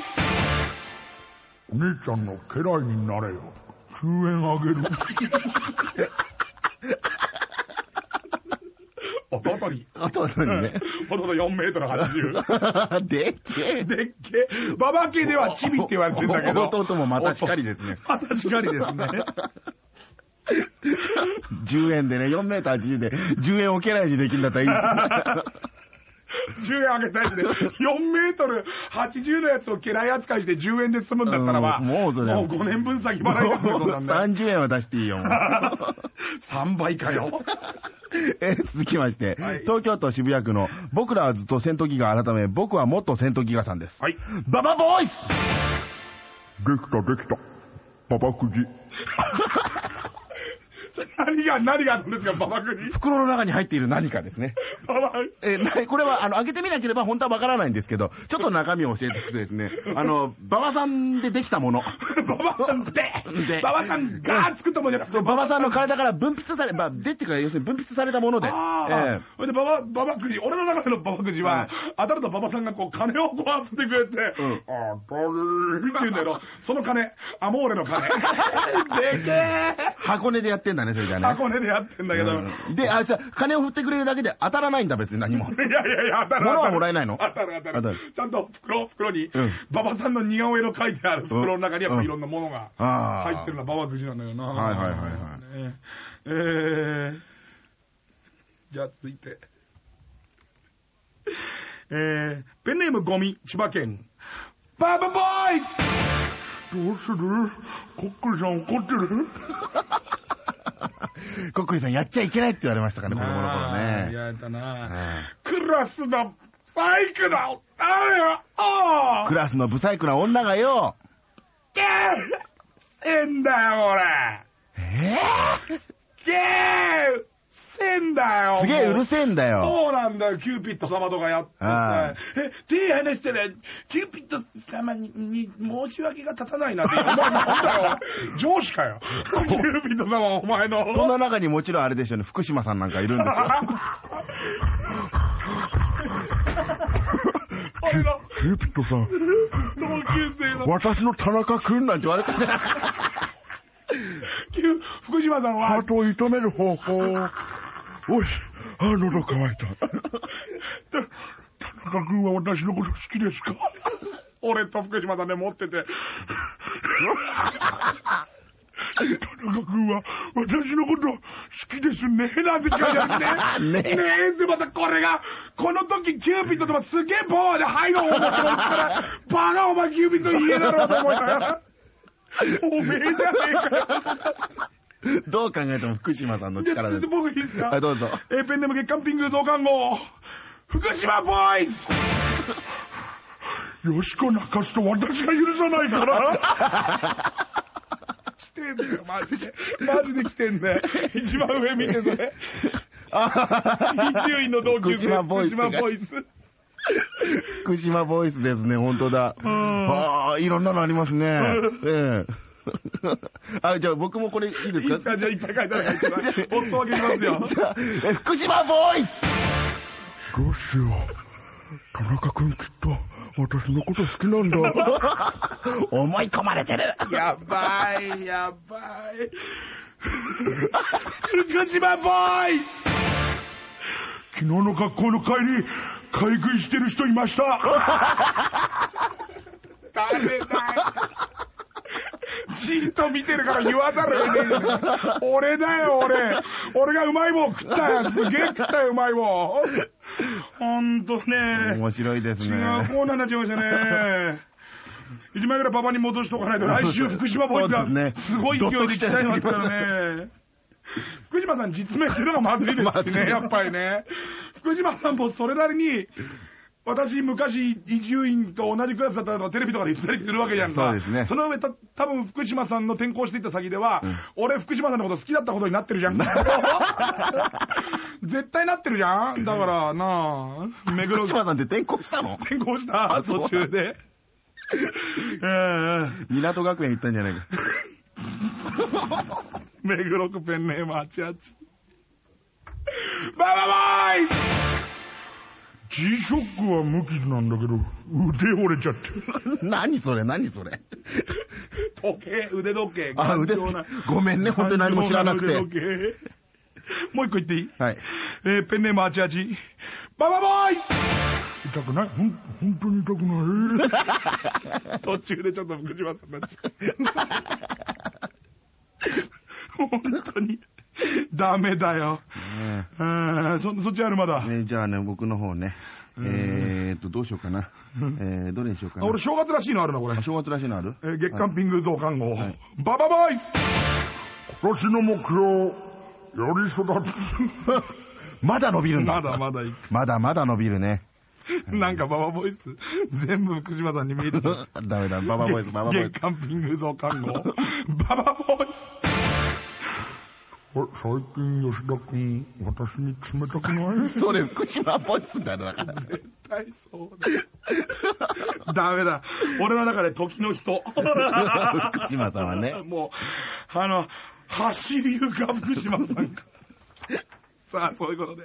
S4: お兄ちゃんの家来になれよ。10円あげる。
S1: 弟に。
S2: 弟にね。
S1: 弟4メートル80。
S2: でっけえ。
S1: でっけえ。ババ家ではチビって言われてんだけど。
S2: 弟もまたしかりですね。
S1: またしかりですね。
S2: 10円でね、4メーター80で、10円を家来にできるんだったらいい。
S1: 10円あげたいですね。4メートル80のやつを家来扱いして10円で済むんだったらば、
S2: うんもうそれは
S1: もう5年分先払いですよ、そんなんね。
S2: 30円は出していいよ、もう
S1: 3倍かよ。
S2: えー続きまして、
S1: はい
S2: 東京都渋谷区の僕らはずっと戦闘機が改め、僕は元戦闘機がさんです。
S1: はい。
S2: ババボーイス
S4: できたできた。ババくじ。
S1: 何が、何があるんですか、ババクに。
S2: 袋の中に入っている何かですね。
S1: ババ
S2: えこれは、あの、開けてみなければ本当はわからないんですけど、ちょっと中身を教えていくとですね、あの、馬場さんでできたもの。
S1: ババさんで。
S2: で、
S1: ババさんが作ったもんじゃなくて、
S2: 馬場さんの体から分泌され、まあ、でっていうか、要するに分泌されたもので。
S1: あ
S2: え
S1: あ、それでババ、ババくじ、俺の中でのババくじは、
S2: はい
S1: 当たるとババさんがこう金をこう集めてくれて、
S2: うん。
S1: 当たるって言うんだけど、その金、アモーレの金。でけえ
S2: 箱根でやってんだね、それじゃね。
S1: 箱根でやってんだけど、
S2: うんで、あいつは金を振ってくれるだけで当たらないんだ、別に何も。
S1: いやいやいや、当たる。
S2: 物はもらえないの？
S1: 当たる当たる。
S2: 当たる
S1: ちゃんと袋、袋に、
S2: うん
S1: 馬場さんの似顔絵の書いてある袋の中にやっぱいろんなものが。入ってるのは馬場くじなんだよな。
S2: はいはいはいはい
S1: ねえー、じゃあ続いて。えー、ペンネームゴミ、千葉県。ババボーイズ
S4: どうする？コックリさん怒ってる？
S2: コックリさんやっちゃいけないって言われましたからね、子供の頃
S1: あー
S2: ね。
S1: やだな。
S2: はい
S1: クラスのサイクだあれよあ
S2: クラスのブサイクな女がよ。
S1: けーせんだよ、俺。
S2: え
S1: けーせんだよ。
S2: すげえうるせえんだよ。
S1: そうなんだよ、キューピッド様とかやって。え、手離したら、キューピッド様にに申し訳が立たないなって。お前なんだよ。上司かよ。キューピッド様、お前の。
S2: そんな中にもちろんあれでしょうね、福島さんなんかいるんですよ。
S1: 俺の
S4: キューピッドさん、
S1: 同級生の
S4: 私の田中君なんて
S2: 言われて
S1: キュ福島さんは
S4: ハー、トを射止める方法。おい、あ、喉乾いた。田中君は私のこと好きですか？
S1: 俺と福島さんで持ってて、
S4: 田中君は私のこと好きですね。なんて書いてあって。
S2: ね
S1: ねえってまたこれが、この時キューピッドとかすげえパワーで入ろう思って思ったら、バカお前キューピッド言えだろうと思ったら、おめえじゃねえかよ。
S2: どう考えても福島さんの力です。
S1: 僕いいですか？
S2: はい、どうぞ。
S1: えーペンネーム月刊ピンク増刊号、福島ボーイズ
S4: よしこ泣かすと私が許さないから。
S1: 来てんだよ、マジで。マジで来てんだよ。一番上見てそれ。伊集院の同級生、
S2: 福島ボーイズ
S1: 福島ボーイ
S2: スですね、本当だ。
S1: ん
S2: ああ、いろんなのありますね。ええ。あ、じゃあ僕もこれいいですか？
S1: いいですかじゃあいっぱい書いてますよ。
S2: じゃあ、え福島ボイス
S4: どうしよう。田中君きっと私のこと好きなんだ。
S2: 思い込まれてる。
S1: やばい、やばい。福島ボーイズ
S4: 昨日の学校の帰り、買い食いしてる人いました。
S1: 誰だよ。じっと見てるから言わざるを得ねえよ俺だよ、俺。俺がうまい棒食ったよ。すげえ食ったよ、うまい棒。ほんとね。
S2: 面白いです
S1: 違
S2: ね。
S1: うコーナーになっちゃいましたね。1枚ぐらいパパに戻しとかないと、来週福島ボーイズが
S2: すね
S1: すごい勢いで来ちゃいますからね。福島さん実名っていうのがまずいですしね、やっぱりね。福島さんもそれなりに、私、昔、伊集院と同じクラスだったらテレビとかで言ったりするわけじゃんか。
S2: そうですね。
S1: その上、た、多分福島さんの転校していった先では、
S2: うん、
S1: 俺、福島さんのこと好きだったことになってるじゃんか。絶対なってるじゃんだからなぁ、目黒。
S2: 福島さんって転校したの？
S1: 転校した、途中で。
S2: 港学園行ったんじゃないか。
S1: 目黒区ペンネーム88。バババーイ
S4: !G ショックは無傷なんだけど、腕折れちゃって。
S2: 何それ何それ
S1: 時計、腕時計。
S2: あ、腕
S1: 時計。
S2: ごめんね、本当に何も知らなくて。
S1: 腕時計。もう一個言っていい？
S2: はい。
S1: えー、ペンネームアチアチ。バババーイ
S4: 痛くない？ほん、本当に痛くない？
S1: 途中でちょっと福島さんなっちゃう。本当に。ダメだよ。
S2: ね
S1: うんそ、そっちあるまだ。
S2: ねじゃあね、僕の方ね。えーっと、どうしようかな。えー、どれにしようかな。
S1: あ俺正月らしいのあるな、これ
S2: あ。正月らしいのある？
S1: えー月刊ピング増刊号。
S2: はい
S1: ババボーイズ
S4: 今年の目標、より育つ。
S2: まだ伸びるんだ。
S1: まだまだいく。
S2: まだまだ伸びるね。
S1: なんかババボイス、全部福島さんに見えてた。
S2: ダメだ、ババボイス、ババボイス
S1: 月。刊ピング増刊号。ババボイス
S4: あれ最近吉田君、私に冷たくない？
S2: それ福島ボイスだよ、だから。
S1: 絶対そうだ。ダメだ。俺の中で時の人。
S2: 福島さんはね。
S1: もう、あの、走りゆか福島さんか。さあ、そういうことで。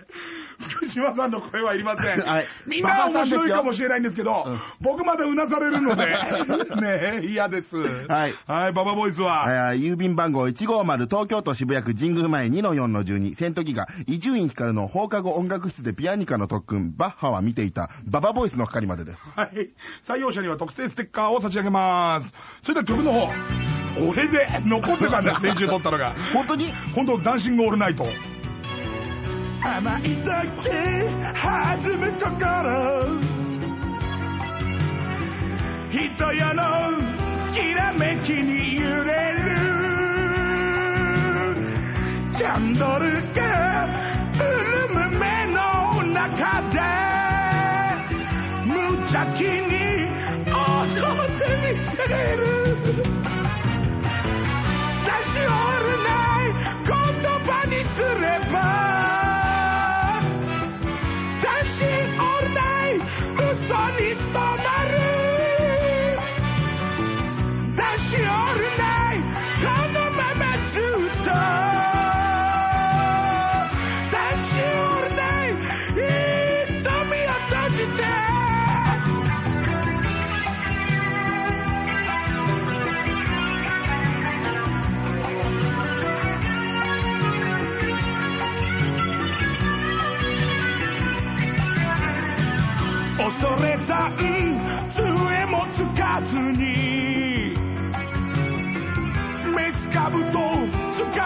S1: 福島さんの声はいりません。
S2: はい
S1: みんなは面白いかもしれないんですけど、
S2: うん
S1: 僕までうなされるので、ねえ、嫌です。
S2: はい
S1: はい、ババボイスは、
S2: はい郵便番号150東京都渋谷区神宮前2-4-12戦闘機が伊集院光の放課後音楽室でピアニカの特訓バッハは見ていたババボイスの係までです。
S1: はい。採用者には特製ステッカーを差し上げます。それでは曲の方、俺で残ってたんだよ、先週撮ったのが。
S2: 本当に？
S1: 本当ダンシングオールナイト。甘い時弾む心人よのきらめきに揺れるキャンドルが潤む目の中で無邪気に踊ってみてる出し折るな出し折るない嘘に染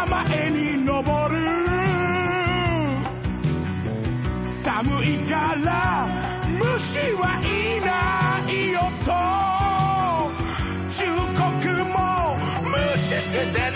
S1: 山へに登る。寒いから虫はいないよと。忠告も無視して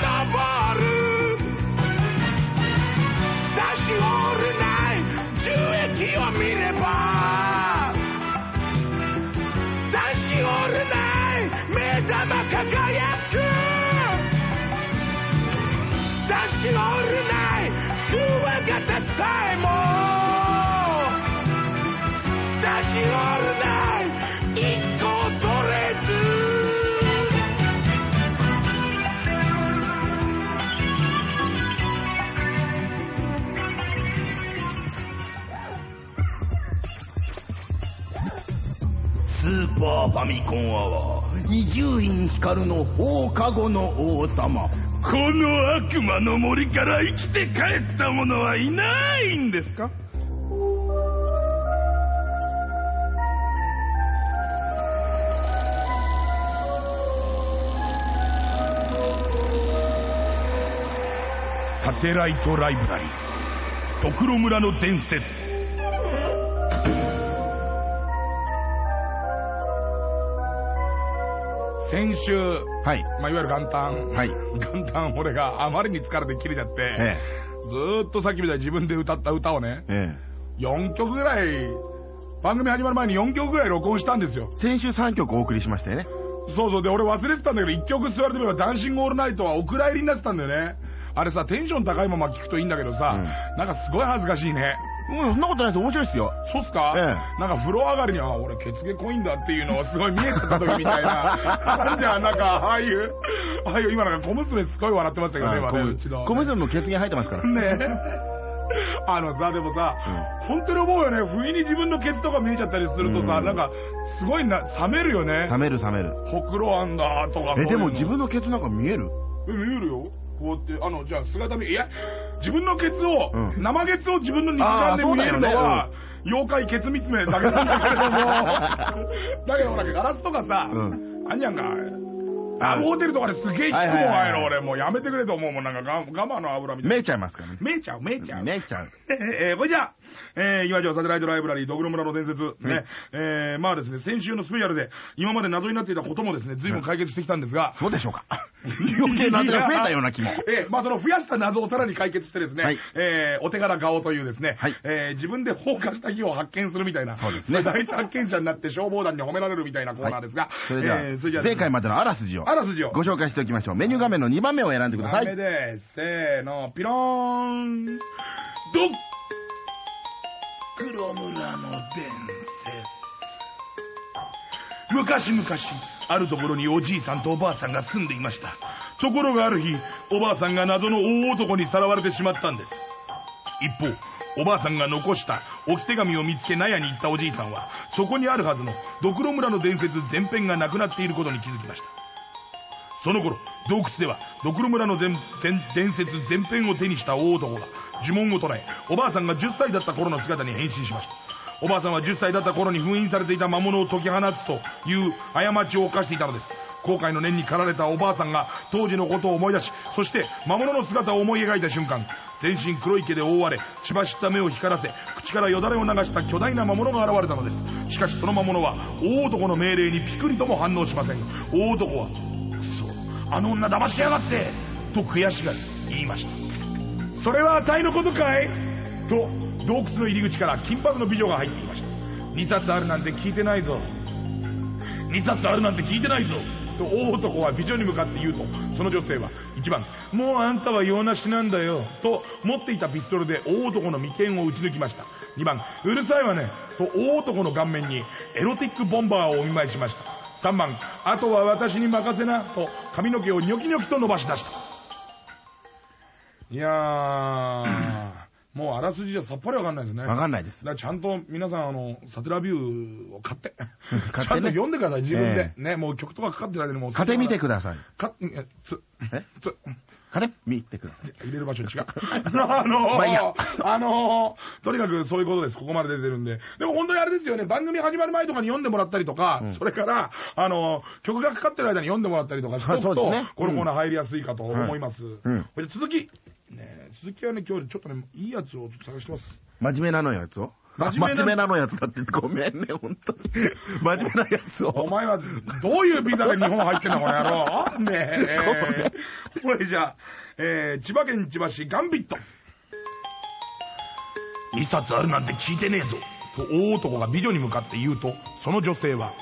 S2: スーファミコンアワー。伊集院光の放課後の王様。
S1: この悪魔の森から生きて帰った者はいないんですか？サテライトライブラリー、トクロ村の伝説。先週、
S2: はい。
S1: まあ、いわゆる元旦。
S2: はい。
S1: 元旦俺があまりに疲れて切れちゃって、
S2: え
S1: ずーっとさっきみたいに自分で歌った歌をね、
S2: え。ええ。
S1: 4曲ぐらい、番組始まる前に4曲ぐらい録音したんですよ。
S2: 先週3曲お送りしましたよね。
S1: そうそう、で、俺忘れてたんだけど、1曲座れてみれば、ダンシングオールナイトはお蔵入りになってたんだよね。あれさ、テンション高いまま聞くといいんだけどさ、
S2: うん
S1: なんかすごい恥ずかしいね。
S2: うん、そんなことないです。面白いですよ。
S1: そうっすか、
S2: ええ
S1: なんか風呂上がりには、あ俺、血毛濃いんだっていうのがすごい見えてた時みたいな。なんじゃ、なんか、ああいう、ああいう、今なんか小娘すごい笑ってましたけどね、今ね、うちの。
S2: 小娘も血毛生えてますから。
S1: ねあのさ、でもさ、本当に思うよね、不意に自分のケツとか見えちゃったりするとさ、
S2: うん
S1: なんか、すごいな、冷めるよね。
S2: 冷める冷める。
S1: ほくろあんだとか。
S2: え、でも自分のケツなんか見える？
S1: え、見えるよ。こうやって、あの、じゃあ姿見、いや、自分のケツを、
S2: うん。
S1: 生ケツを自分の肉眼で見えるのは、妖怪ケツ見つめだけなんだけれども、だけどほら、ガラスとかさ、
S2: う
S1: あんじゃんか、ラブホテルとかですげえ聞くもん、
S2: はいはいはい
S1: ああい。うの俺、もうやめてくれと思うもん、なんかガガマの油みたいな。
S2: 見えちゃいますからね。
S1: めいちゃう、めいちゃう。
S2: 見えちゃう。
S1: えー、これじゃあ、えー、今城サテライトライブラリー、ドグロ村の伝説、ね、えー、まあですね、先週のスペシャルで、今まで謎になっていたこともですね、随分解決してきたんですが、
S2: そうでしょうか。余計謎が増えたような気も。
S1: えー、まあその増やした謎をさらに解決してですね、
S2: はい
S1: えー、お手柄顔というですね、
S2: はい
S1: えー、自分で放火した日を発見するみたいな、
S2: そうですね
S1: 第一発見者になって消防団に褒められるみたいなコーナーですが、
S2: それでは
S1: えー、それじゃあ、
S2: 前回までのあらすじを
S1: あらすじを
S2: ご紹介しておきましょう。メニュー画面の2番目を選んでくださ
S1: ダメ
S2: い。
S1: です。せーの、ピローン。ドッ黒村の伝説。昔々、あるところにおじいさんとおばあさんが住んでいました。ところがある日、おばあさんが謎の大男にさらわれてしまったんです。一方、おばあさんが残した置き手紙を見つけ納屋に行ったおじいさんは、そこにあるはずのドクロ村の伝説全編がなくなっていることに気づきました。その頃、洞窟では、ドクロ村の伝説全編を手にした大男が呪文を唱え、おばあさんが10歳だった頃の姿に変身しました。おばあさんは10歳だった頃に封印されていた魔物を解き放つという過ちを犯していたのです。後悔の念に駆られたおばあさんが当時のことを思い出し、そして魔物の姿を思い描いた瞬間、全身黒い毛で覆われ、血走った目を光らせ、口からよだれを流した巨大な魔物が現れたのです。しかしその魔物は、大男の命令にピクリとも反応しません。大男は、あの女騙しやがってと悔しがり、言いました。それはあたいのことかい？と、洞窟の入り口から金髪の美女が入ってきました。二冊あるなんて聞いてないぞ。二冊あるなんて聞いてないぞ。と大男は美女に向かって言うと、その女性は、一番、もうあんたは用なしなんだよ。と、持っていたピストルで大男の眉間を撃ち抜きました。二番、うるさいわね。と大男の顔面にエロティックボンバーをお見舞いしました。三番、あとは私に任せな。と髪の毛をニョキニョキと伸ばし出した。いやー、もうあらすじじゃさっぱりわかんないですね。
S2: わかんないです。
S1: だからちゃんと皆さん、あの、サテラビューを買って、
S2: 買ってね
S1: ちゃんと読んでください、自分で。
S2: え
S1: ね、もう曲とかかかってる間にもう。
S2: 買ってみてください。
S1: か、えつ、
S2: え？
S1: つ、
S2: 買ってください。
S1: 入れる場所違う。あのー、
S2: まあいいや
S1: あのー、とにかくそういうことです。ここまで出てるんで。でも本当にあれですよね、番組始まる前とかに読んでもらったりとか、
S2: うん
S1: それから、あのー、曲がかかってる間に読んでもらったりとかしておくと、
S2: そうですね
S1: このコーナー入りやすいかと思います。
S2: うん
S1: これで続き、ね、続きはね、今日ちょっとね、いいやつをちょっと探してます。
S2: 真面目なのやつを？
S1: 真面目な
S2: 真面目なのやつだってごめんね、本当に。真面目なやつを。
S1: お前はどういうビザで日本入ってんの、この野郎。ねえ。えーこれじゃあ、えー千葉県千葉市ガンビット。一冊あるなんて聞いてねえぞ。と大男が美女に向かって言うと、その女性は、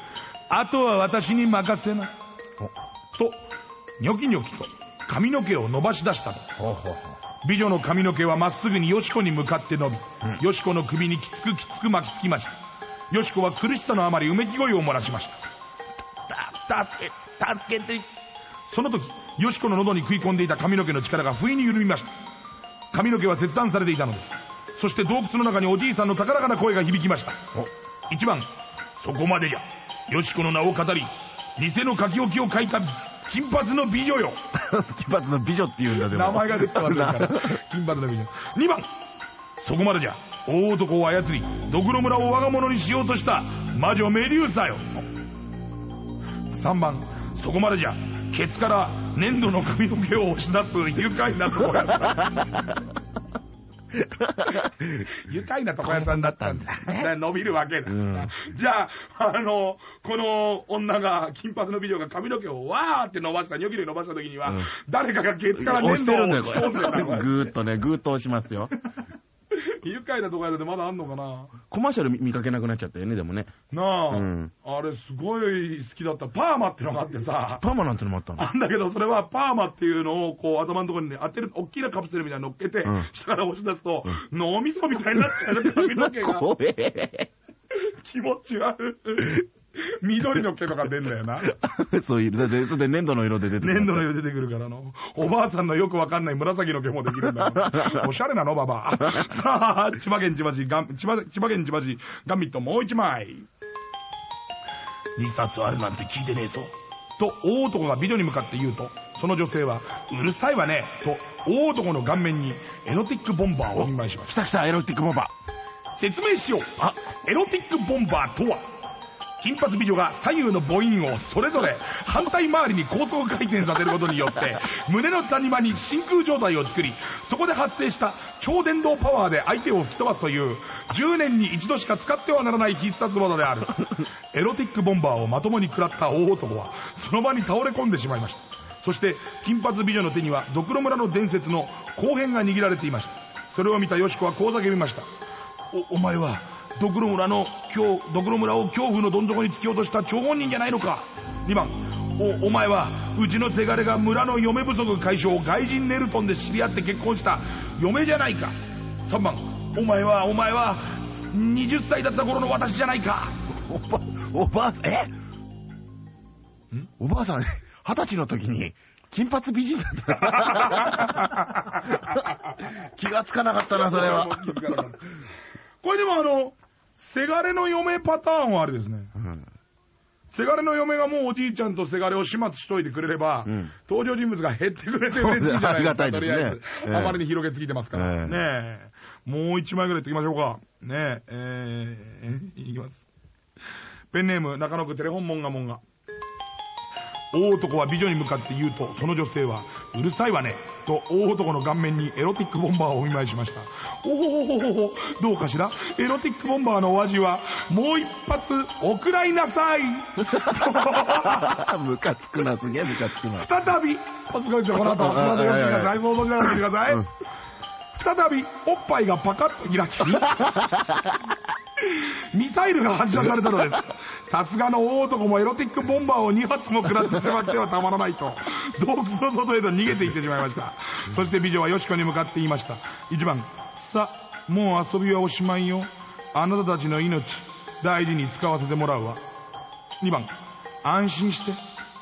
S1: あとは私に任せな。と、ニョキニョキと髪の毛を伸ばし出したと。
S2: ほうほうほ
S1: 美女の髪の毛はまっすぐにヨシコに向かって伸び、
S2: うん
S1: ヨシコの首にきつくきつく巻きつきました。ヨシコは苦しさのあまりうめき声を漏らしました。た、助け、助けて。その時、ヨシコの喉に食い込んでいた髪の毛の力が不意に緩みました。髪の毛は切断されていたのです。そして洞窟の中におじいさんの高らかな声が響きました。一番、そこまでじゃ。ヨシコの名を語り、偽の書き置きを書いた金髪の美女よ。
S2: う。金髪の美女って言うんだでも。
S1: 名前が出てますから。金髪の美女。2番、そこまでじゃ。大男を操り、ドクロ村を我が物にしようとした魔女メリューサよ。3番、そこまでじゃ。ケツから粘土の髪の毛を押し出す愉快なとこや。愉快な床屋さんだったんです。ね伸びるわけだ。
S2: うん
S1: じゃあ、あの、この女が、金髪の美女が髪の毛をわーって伸ばした、ニョキニョキ伸ばした時には、
S2: うん
S1: 誰かがケツから粘土を
S2: 押し てるんだよ、ぐーっとね、ぐーっと押しますよ。
S1: 愉快なとこやでまだあんのかな
S2: コマーシャル見かけなくなっちゃったよね、でもね。
S1: なあ、
S2: うん
S1: あれすごい好きだった。パーマってのがあってさ、
S2: パーマなんてのもあったの
S1: あんだけど、それはパーマっていうのを、こう、頭のところにね、当てる、大きなカプセルみたいに乗っけて、
S2: うん
S1: 下から押し出すと、脳みそみたいになっちゃう、髪の毛が。気持ち悪い。緑の毛とか出んだよな。
S2: そういう、だって、それで粘土の色で出てくる
S1: 粘土の色出てくるからの。おばあさんのよくわかんない紫の毛もできるんだよ。おしゃれなの、ババア。さあ、千葉県千葉市、ガン千葉千葉県千葉市、ガンビットもう一枚。二冊あるなんて聞いてねえぞ。と、大男が美女に向かって言うと、その女性は、うるさいわね、と、大男の顔面にエロティックボンバーをお見舞いしました。
S2: 来た来た、エロティックボンバ
S1: 説明しよう。あ、エロティックボンバーとは、金髪美女が左右の母音をそれぞれ反対回りに高速回転させることによって、胸の谷間に真空状態を作り、そこで発生した超電導パワーで相手を吹き飛ばすという、10年に一度しか使ってはならない必殺技である。エロティックボンバーをまともに食らった大男は、その場に倒れ込んでしまいました。そして、金髪美女の手には、ドクロ村の伝説の後編が握られていました。それを見たヨシコはこう叫びました。お、お前は、ドクロ村の、今日、ドクロ村を恐怖のどん底に突き落とした張本人じゃないのか。2番、お、お前は、うちのせがれが村の嫁不足解消、外人ネルトンで知り合って結婚した嫁じゃないか。3番、お前は、お前は、20歳だった頃の私じゃないか。
S2: ー。おば、おばあさん、え？おばあさん、二十歳の時に、金髪美人だった。気がつかなかったな、それは。
S1: これでもあの、せがれの嫁パターンはあれですね。
S2: うん
S1: せがれの嫁がもうおじいちゃんとせがれを始末しといてくれれば、
S2: うん
S1: 登場人物が減ってくれて嬉しいじゃないですか、
S2: すありがたいですね
S1: とりあえず。
S2: ええ
S1: あまりに広げすぎてますから。
S2: ええ
S1: ねえ。もう一枚ぐらいいってきましょうか。ねえ、えー、いきます。ペンネーム、中野区テレホンモンガモンガ。大男は美女に向かって言うと、その女性は、うるさいわね、と大男の顔面にエロティックボンバーをお見舞いしました。おほほほほほ、どうかしら？エロティックボンバーのお味は、もう一発、おくらいなさい
S2: ムカつくな、すげえムカつくな。
S1: 再び、お疲れ様この後、この後読んでください。想像しながら見てください。
S2: うん
S1: 再び、おっぱいがパカッと開き、ミサイルが発射されたのです。さすがの大男もエロティックボンバーを2発も食らってしまってはたまらないと、洞窟の外へと逃げていってしまいました。そして美女はよしこに向かって言いました。1番、さ、もう遊びはおしまいよ。あなたたちの命、大事に使わせてもらうわ。2番、安心して。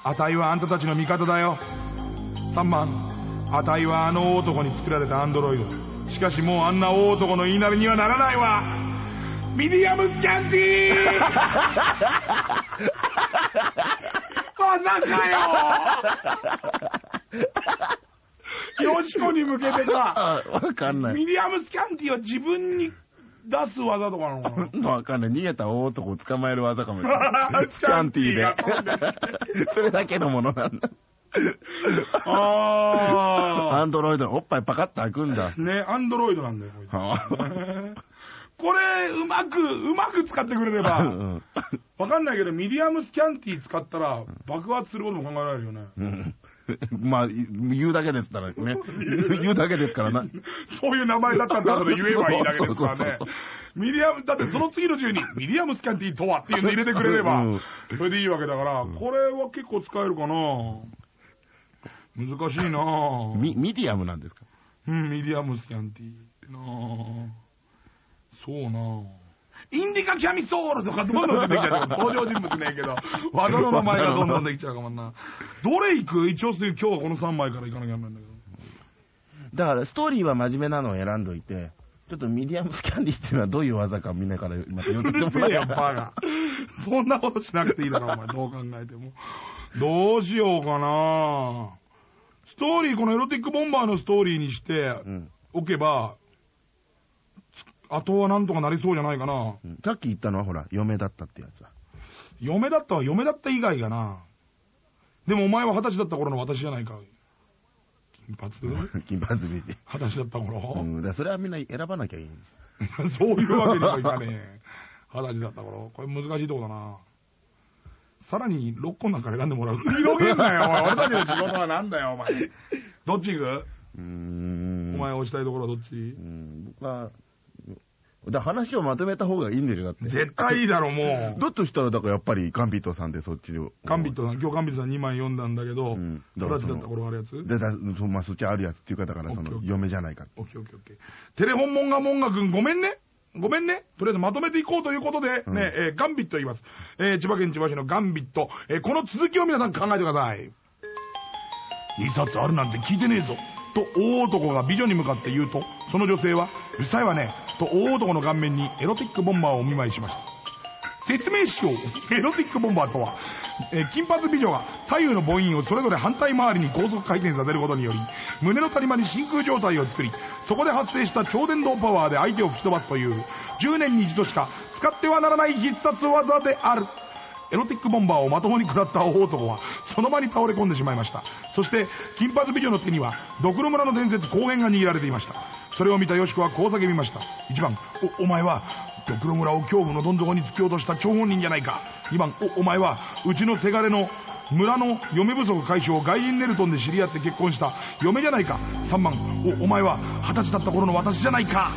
S1: あたいはあんたたちの味方だよ。3番、あたいはあの大男に作られたアンドロイド。しかしもうあんな大男の言いなりにはならないわ。ミディアムスキャンティー まさかよよしこに向けてか、
S2: あ わかんない。
S1: ミディアムスキャンティーは自分に出す技とかなのかな
S2: わかんない。逃げた大男を捕まえる技かもしれない。スキャンティーで。それだけのものなんだ。
S1: あ
S2: アンドロイドのおっぱいパカッと開くんだ。
S1: ー。ね、アンドロイドなんだよ。これ、うまく、うまく使ってくれれば、
S2: うん
S1: わかんないけど、ミディアムスキャンティー使ったら、爆発することも考えられるよね。
S2: うん まあ、言うだけですからね。言うだけですからな。
S1: そういう名前だったんだと言えばいいだけですからね。ミディアム、だってその次の中に、ミディアムスキャンティーとはっていうの入れてくれれば
S2: うん、
S1: それでいいわけだから、これは結構使えるかな。難しいな。
S2: ミミディアムなんですか？
S1: うん、ミディアムスキャンティーな。そうなインディカキャミソールとかどんどん出てきちゃう。登場人物ねえけど、技の名前がどんどんできちゃうかもな。どれ行く？一応今日はこの3枚から行かなきゃなんだけど。
S2: だから、ストーリーは真面目なのを選んどいて、ちょっとミディアムスキャンディーっていうのはどういう技かみんなからまた言ってもらえば。
S1: バカ。そんなことしなくていいだろ、お前。どう考えても。どうしようかなストーリー、このエロティックボンバーのストーリーにして
S2: うん
S1: おけば、つあとはなんとかなりそうじゃないかな。
S2: うんさっき言ったのはほら、嫁だったってやつは。
S1: 嫁だったわ、嫁だった以外がな。でもお前は二十歳だった頃の私じゃないか。金髪で
S2: 金髪で。
S1: 二十歳だった頃、
S2: うん、だからそれはみんな選ばなきゃいい。
S1: そういうわけにはいかねえ。二十歳だった頃。これ難しいとこだな。さらに6個なんか選んでもらう。広げんなよ、お前。俺たちの仕事はなんだよ、お前。どっち行く？
S2: うーん。
S1: お前押したいところはどっち？
S2: うん、僕は、だ話をまとめた方がいいんでしょ、だって。
S1: 絶対いいだろ、もう。
S2: だとしたら、だからやっぱりガンビットさんでそっちを。
S1: カンビットさん、今日カンビットさん2枚読んだんだけど、
S2: うん
S1: 二十歳だった頃あるやつ？
S2: でだそまあ、そっちあるやつっていうか、だからその嫁じゃないか。
S1: オッケーオッケーオッケー。テレホンモンガモンガ君、ごめんね。ごめんね。とりあえずまとめていこうということで、ね、
S2: うん
S1: えーガンビット言います。えー千葉県千葉市のガンビット。えーこの続きを皆さん考えてください。2冊あるなんて聞いてねえぞ。と大男が美女に向かって言うと、その女性は、うるさいわね。と大男の顔面にエロティックボンバーをお見舞いしました。説明しよう。エロティックボンバーとは、えー金髪美女が左右の母音をそれぞれ反対回りに高速回転させることにより、胸の谷間に真空状態を作り、そこで発生した超電導パワーで相手を吹き飛ばすという、10年に一度しか使ってはならない必殺技である。エロティックボンバーをまともに食らった大男は、その場に倒れ込んでしまいました。そして、金髪美女の手には、ドクロ村の伝説光源が握られていました。それを見たヨシコはこう叫びました。1番、お、お前は、ドクロ村を恐怖のどん底に突き落とした張本人じゃないか。2番、お、お前は、うちのせがれの村の嫁不足解消外人ネルトンで知り合って結婚した嫁じゃないか。3番、お、お前は二十歳だった頃の私じゃないか。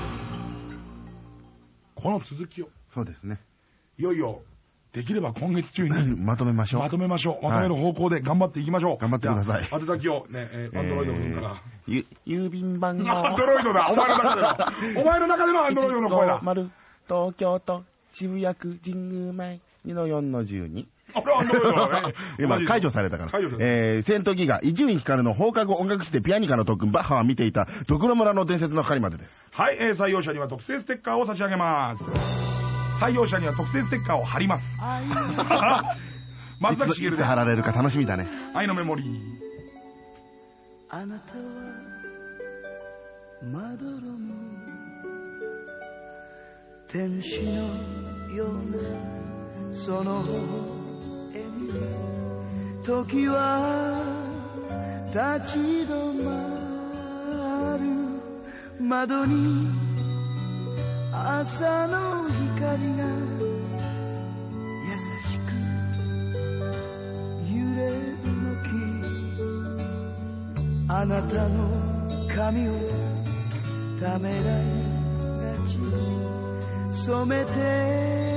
S1: この続きを、
S2: そうですね。
S1: いよいよ、できれば今月中に
S2: まとめましょう。
S1: まとめましょう。まとめる方向で頑張っていきましょう。
S2: 頑張ってください
S1: 宛先をね、えーアンドロイド君から。
S2: ゆ郵便番号。
S1: アンドロイドだお前の中での。お前の中でのアンドロイドの声だ。
S2: 150東京都渋谷区神宮前2の4の12。
S1: あれアンドロイドだね。
S2: 今、解除されたから。えー、戦闘機が伊集院光の放課後音楽室でピアニカの特訓、バッハは見ていた、ドクロ村の伝説の係までです。
S1: はい、えー採用者には特製ステッカーを差し上げます。採用者には特製ステッカーを貼ります。松崎しげるで
S2: 貼られるか楽しみだね。
S1: 愛のメモリー。
S5: あなたはまどろむ天使のようなその微笑み時は立ち止まる窓に朝の光が優しく揺れ動きあなたの髪をためらいがち染めて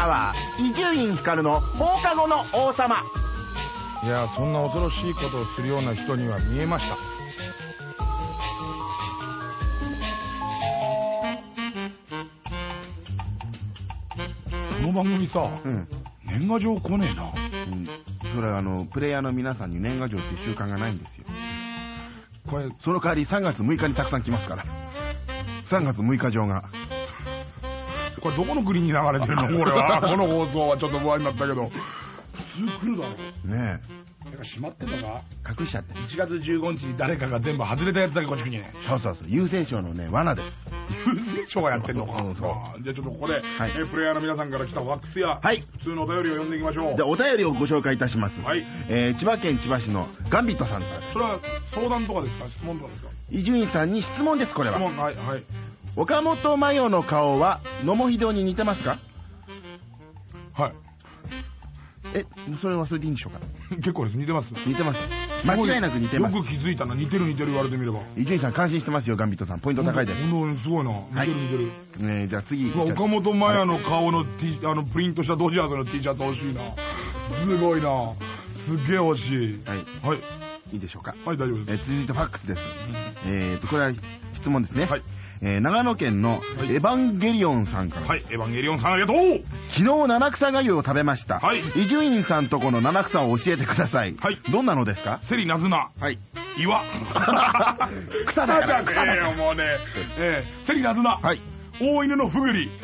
S2: アワー、伊集院光の放課後の王様。
S1: いや、そんな恐ろしいことをするような人には見えました。この番組さ、
S2: うん。
S1: 年賀状来ねえな。
S2: うん。それはあの、プレイヤーの皆さんに年賀状っていう習慣がないんですよ。
S1: これ、
S2: その代わり3月6日にたくさん来ますから。3月6日状が。
S1: これどこの国に流れてるの？これは。この放送はちょっと不安になったけど。普通来るだろう。
S2: ね
S1: なんか閉まってんのか？
S2: え。隠しちゃって。
S1: 1月15日に誰かが全部外れたやつだけこっち来ね
S2: そうそうそう。優先賞のね、罠です。
S1: え。賞がやってんのか？
S2: そうそう
S1: じゃあちょっとここで、
S2: い
S1: えープレイヤーの皆さんから来たファックスや、
S2: はい。
S1: 普通のお便りを読んでいきましょう。
S2: で、お便りをご紹介いたします。
S1: はい。
S2: えー、千葉県千葉市のガンビットさんから。
S1: それは相談とかですか？質問とかですか？
S2: 伊集院さんに質問です、これは。
S1: 質問、はい、はい。
S2: 岡本真代の顔は野茂英雄に似てますか？
S1: はい。
S2: え、それはそれでいいんでしょうか？
S1: 結構です。似てます。
S2: 似てます。間違いなく似てます。
S1: よく気づいたな。似てる似てる言われてみれば。
S2: 伊集院さん感心してますよ、ガンビットさん。ポイント高いです。
S1: ほんとすごいな。似てる似てる。
S2: ねえじゃあ次。
S1: うわ岡本麻也の顔の T、あの、プリントしたドジャースの T シャツ欲しいな。すごいな。すっげえ欲しい。
S2: はい。
S1: はい。
S2: いいでしょうか。
S1: はい、大丈夫
S2: えー
S1: です。
S2: 続いてファックスです。えーと、これは質問ですね。
S1: はい。
S2: えー長野県のエ
S1: い
S2: ヴァンゲリオンさんから。
S1: はい、エヴァンゲリオンさんありがとう
S2: 昨日七草がゆを食べました。
S1: はい
S2: 伊集院さんとこの七草を教えてください。
S1: はい
S2: どんなのですか？
S1: セリナズナ。
S2: はい。
S1: 岩。
S2: 草だから
S1: 草だよ、もうね。えー、セリナズナ。
S2: はい。
S1: 大犬のフグリ。チ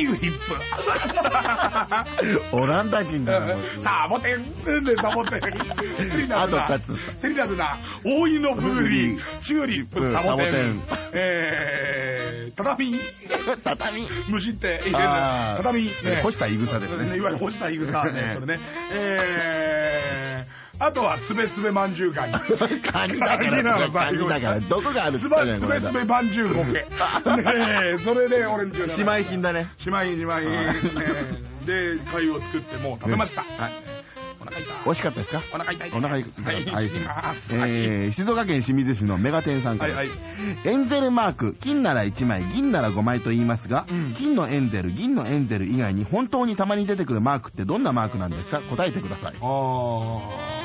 S1: ーフヒップ。
S2: オランダ人だな。
S1: サボテン。ね、サボテン。セリナズナ。
S2: あと二つ
S1: セリナズナ。大犬のフグリ。チューリップ。
S2: うん
S1: サボテ
S2: ン
S1: ン。えー、畳。
S2: 畳。
S1: 虫って言ってる
S2: あー
S1: 畳。ね。
S2: 干したいぐさですね
S1: いわゆる干したいぐさ。ね。えー、あとは、すべすべまんじゅうガニ。
S2: カニだから、カニだから、どこがあるっつ
S1: すば
S2: ったね、
S1: すべすべまんじゅうゴケ。ねえ、それで俺んちの
S2: 姉妹品だね。
S1: 姉妹、姉妹。ねで、貝を作ってもう食べました。
S2: はい。
S1: お腹痛い。
S2: 美味しかったですか？
S1: お腹痛い。
S2: お腹痛い。
S1: はい。
S2: えー、静岡県清水市のメガテンさんから。
S1: はいはい。
S2: エンゼルマーク、金なら1枚、銀なら5枚と言いますが、
S1: うん
S2: 金のエンゼル、銀のエンゼル以外に本当にたまに出てくるマークってどんなマークなんですか？答えてください。
S1: あー。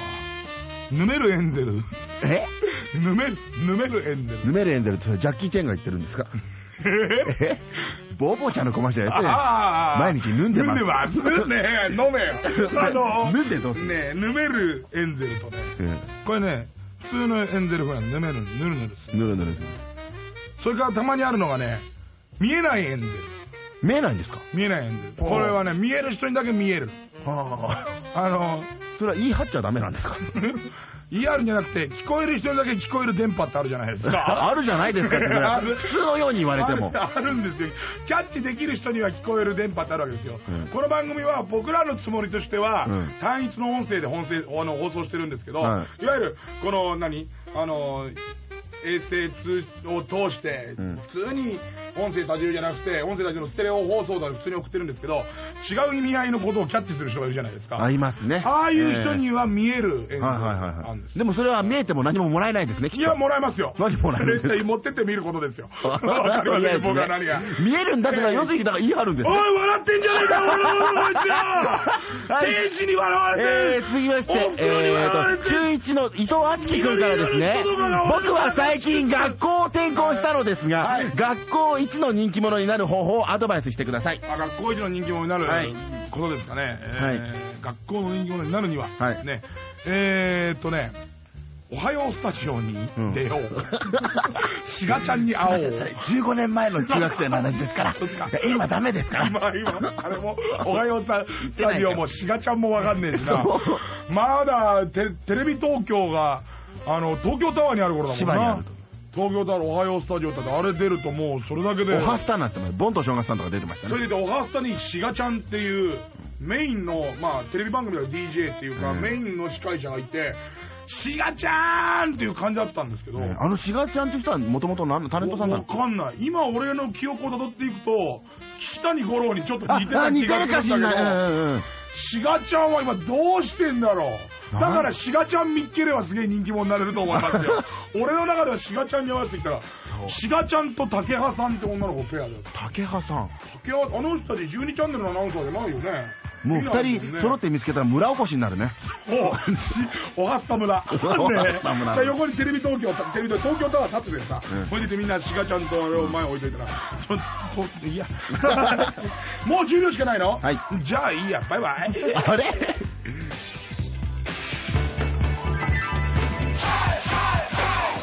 S1: ぬめるエンゼル。
S2: え？
S1: ぬめる、ぬめるエンゼル。
S2: ヌメルエンゼルってジャッキー・チェンが言ってるんですか？え？ボーボーちゃんのコマーシャルですね。
S1: あー
S2: 毎日飲んでます
S1: 飲んでます。ねえ、飲めよ。あの、
S2: 飲んでどうする？
S1: ねえ、ぬめるエンゼルとね。これね、普通のエンゼルフライぬめる、ぬるぬるする。
S2: ぬるぬる。
S1: それからたまにあるのがね、見えないエンゼル。
S2: 見えないんですか？
S1: 見えないんです。
S2: あー
S1: これはね、見える人にだけ見える。
S2: は
S1: あの、
S2: それは言い張っちゃダメなんですか？
S1: ER じゃなくて、聞こえる人にだけ聞こえる電波ってあるじゃないですか。
S2: あるじゃないですかって普通のように言われても。
S1: あるあるんですよ。キャッチできる人には聞こえる電波ってあるわけですよ。
S2: うん
S1: この番組は僕らのつもりとしては、
S2: うん
S1: 単一の音声で本声あの放送してるんですけど、、
S2: はい
S1: わゆる、この何、あの、衛星通を通して
S2: うん、
S1: 普通に音声多重じゃなくて、音声多重のステレオ放送だと普通に送ってるんですけど、違う意味合いのことをキャッチする人がいるじゃないですか。
S2: ありますね。
S1: ああいう人には見える演奏なんです
S2: い。でもそれは見えても何ももらえないですね、
S1: いや、もらえますよ。
S2: 何もらえる
S1: 絶対持ってって見ることですよ。わかりません僕は何が。
S2: 見えるんだってのは、要するに、だから言い張るんです
S1: おい、
S2: ね。
S1: 笑ってんじゃねえか、俺の天使に笑われて
S2: えー、続きまして、えーと、
S1: て
S2: 中一の伊藤敦樹くんからですね、僕は最近学校を転校したのですが、
S1: はい
S2: 学校一の人気者になる方法をアドバイスしてください。
S1: あ学校一の人気者になる
S2: はい
S1: ことですかね。えー
S2: はい
S1: 学校の人気者になるには、
S2: はい
S1: ね、えーっとね、おはようスタジオに出よう。しがちゃんに会おう。
S2: 15年前の中学生の話ですから
S1: そうですか。
S2: 今ダメですから。
S1: 今、今、あれも、おはようさスタジオもしがちゃんもわかんねえしな。まだテ、テレビ東京が、あの、東京タワーにある頃だもんな。東京タワー、おはようスタジオってあれ出るともうそれだけで。
S2: おはスタになってます。ボンと正月さんとか出てましたね。
S1: それで、おはスタにしがちゃんっていう、メインの、まあ、テレビ番組では DJ っていうか、
S2: うん
S1: メインの司会者がいて、しがちゃーんっていう感じだったんですけど、
S2: あのしがちゃんって人はもともと何のタレントさんだ
S1: わかんない。今、俺の記憶を辿っていくと、岸谷五郎にちょっと
S2: あ
S1: 似てた気がするんだけど、
S2: ない。うんうんうん
S1: しがちゃんは今どうしてんだろう？だからしがちゃん見っければすげえ人気者になれると思いますよ。俺の中ではしがちゃんに合わせてきたら、しがちゃんと竹葉さんって女の子ペアだよ。
S2: 竹葉さん。
S1: 竹葉、あの人たち12チャンネルのアナウンサーじゃないよね。
S2: もう二人揃って見つけたら村おこしになるね。
S1: お、おはスタ村。
S2: おはスタ村
S1: で横にテレビ東京、テレビ東京タワー立っててさ、
S2: うん
S1: それでみんなしがちゃんとあれを前置いといたら、ちょっと、いや、もう10秒しかないの？
S2: はい
S1: じゃあいいや、バイバイ。
S2: あれ？hey, hey, hey.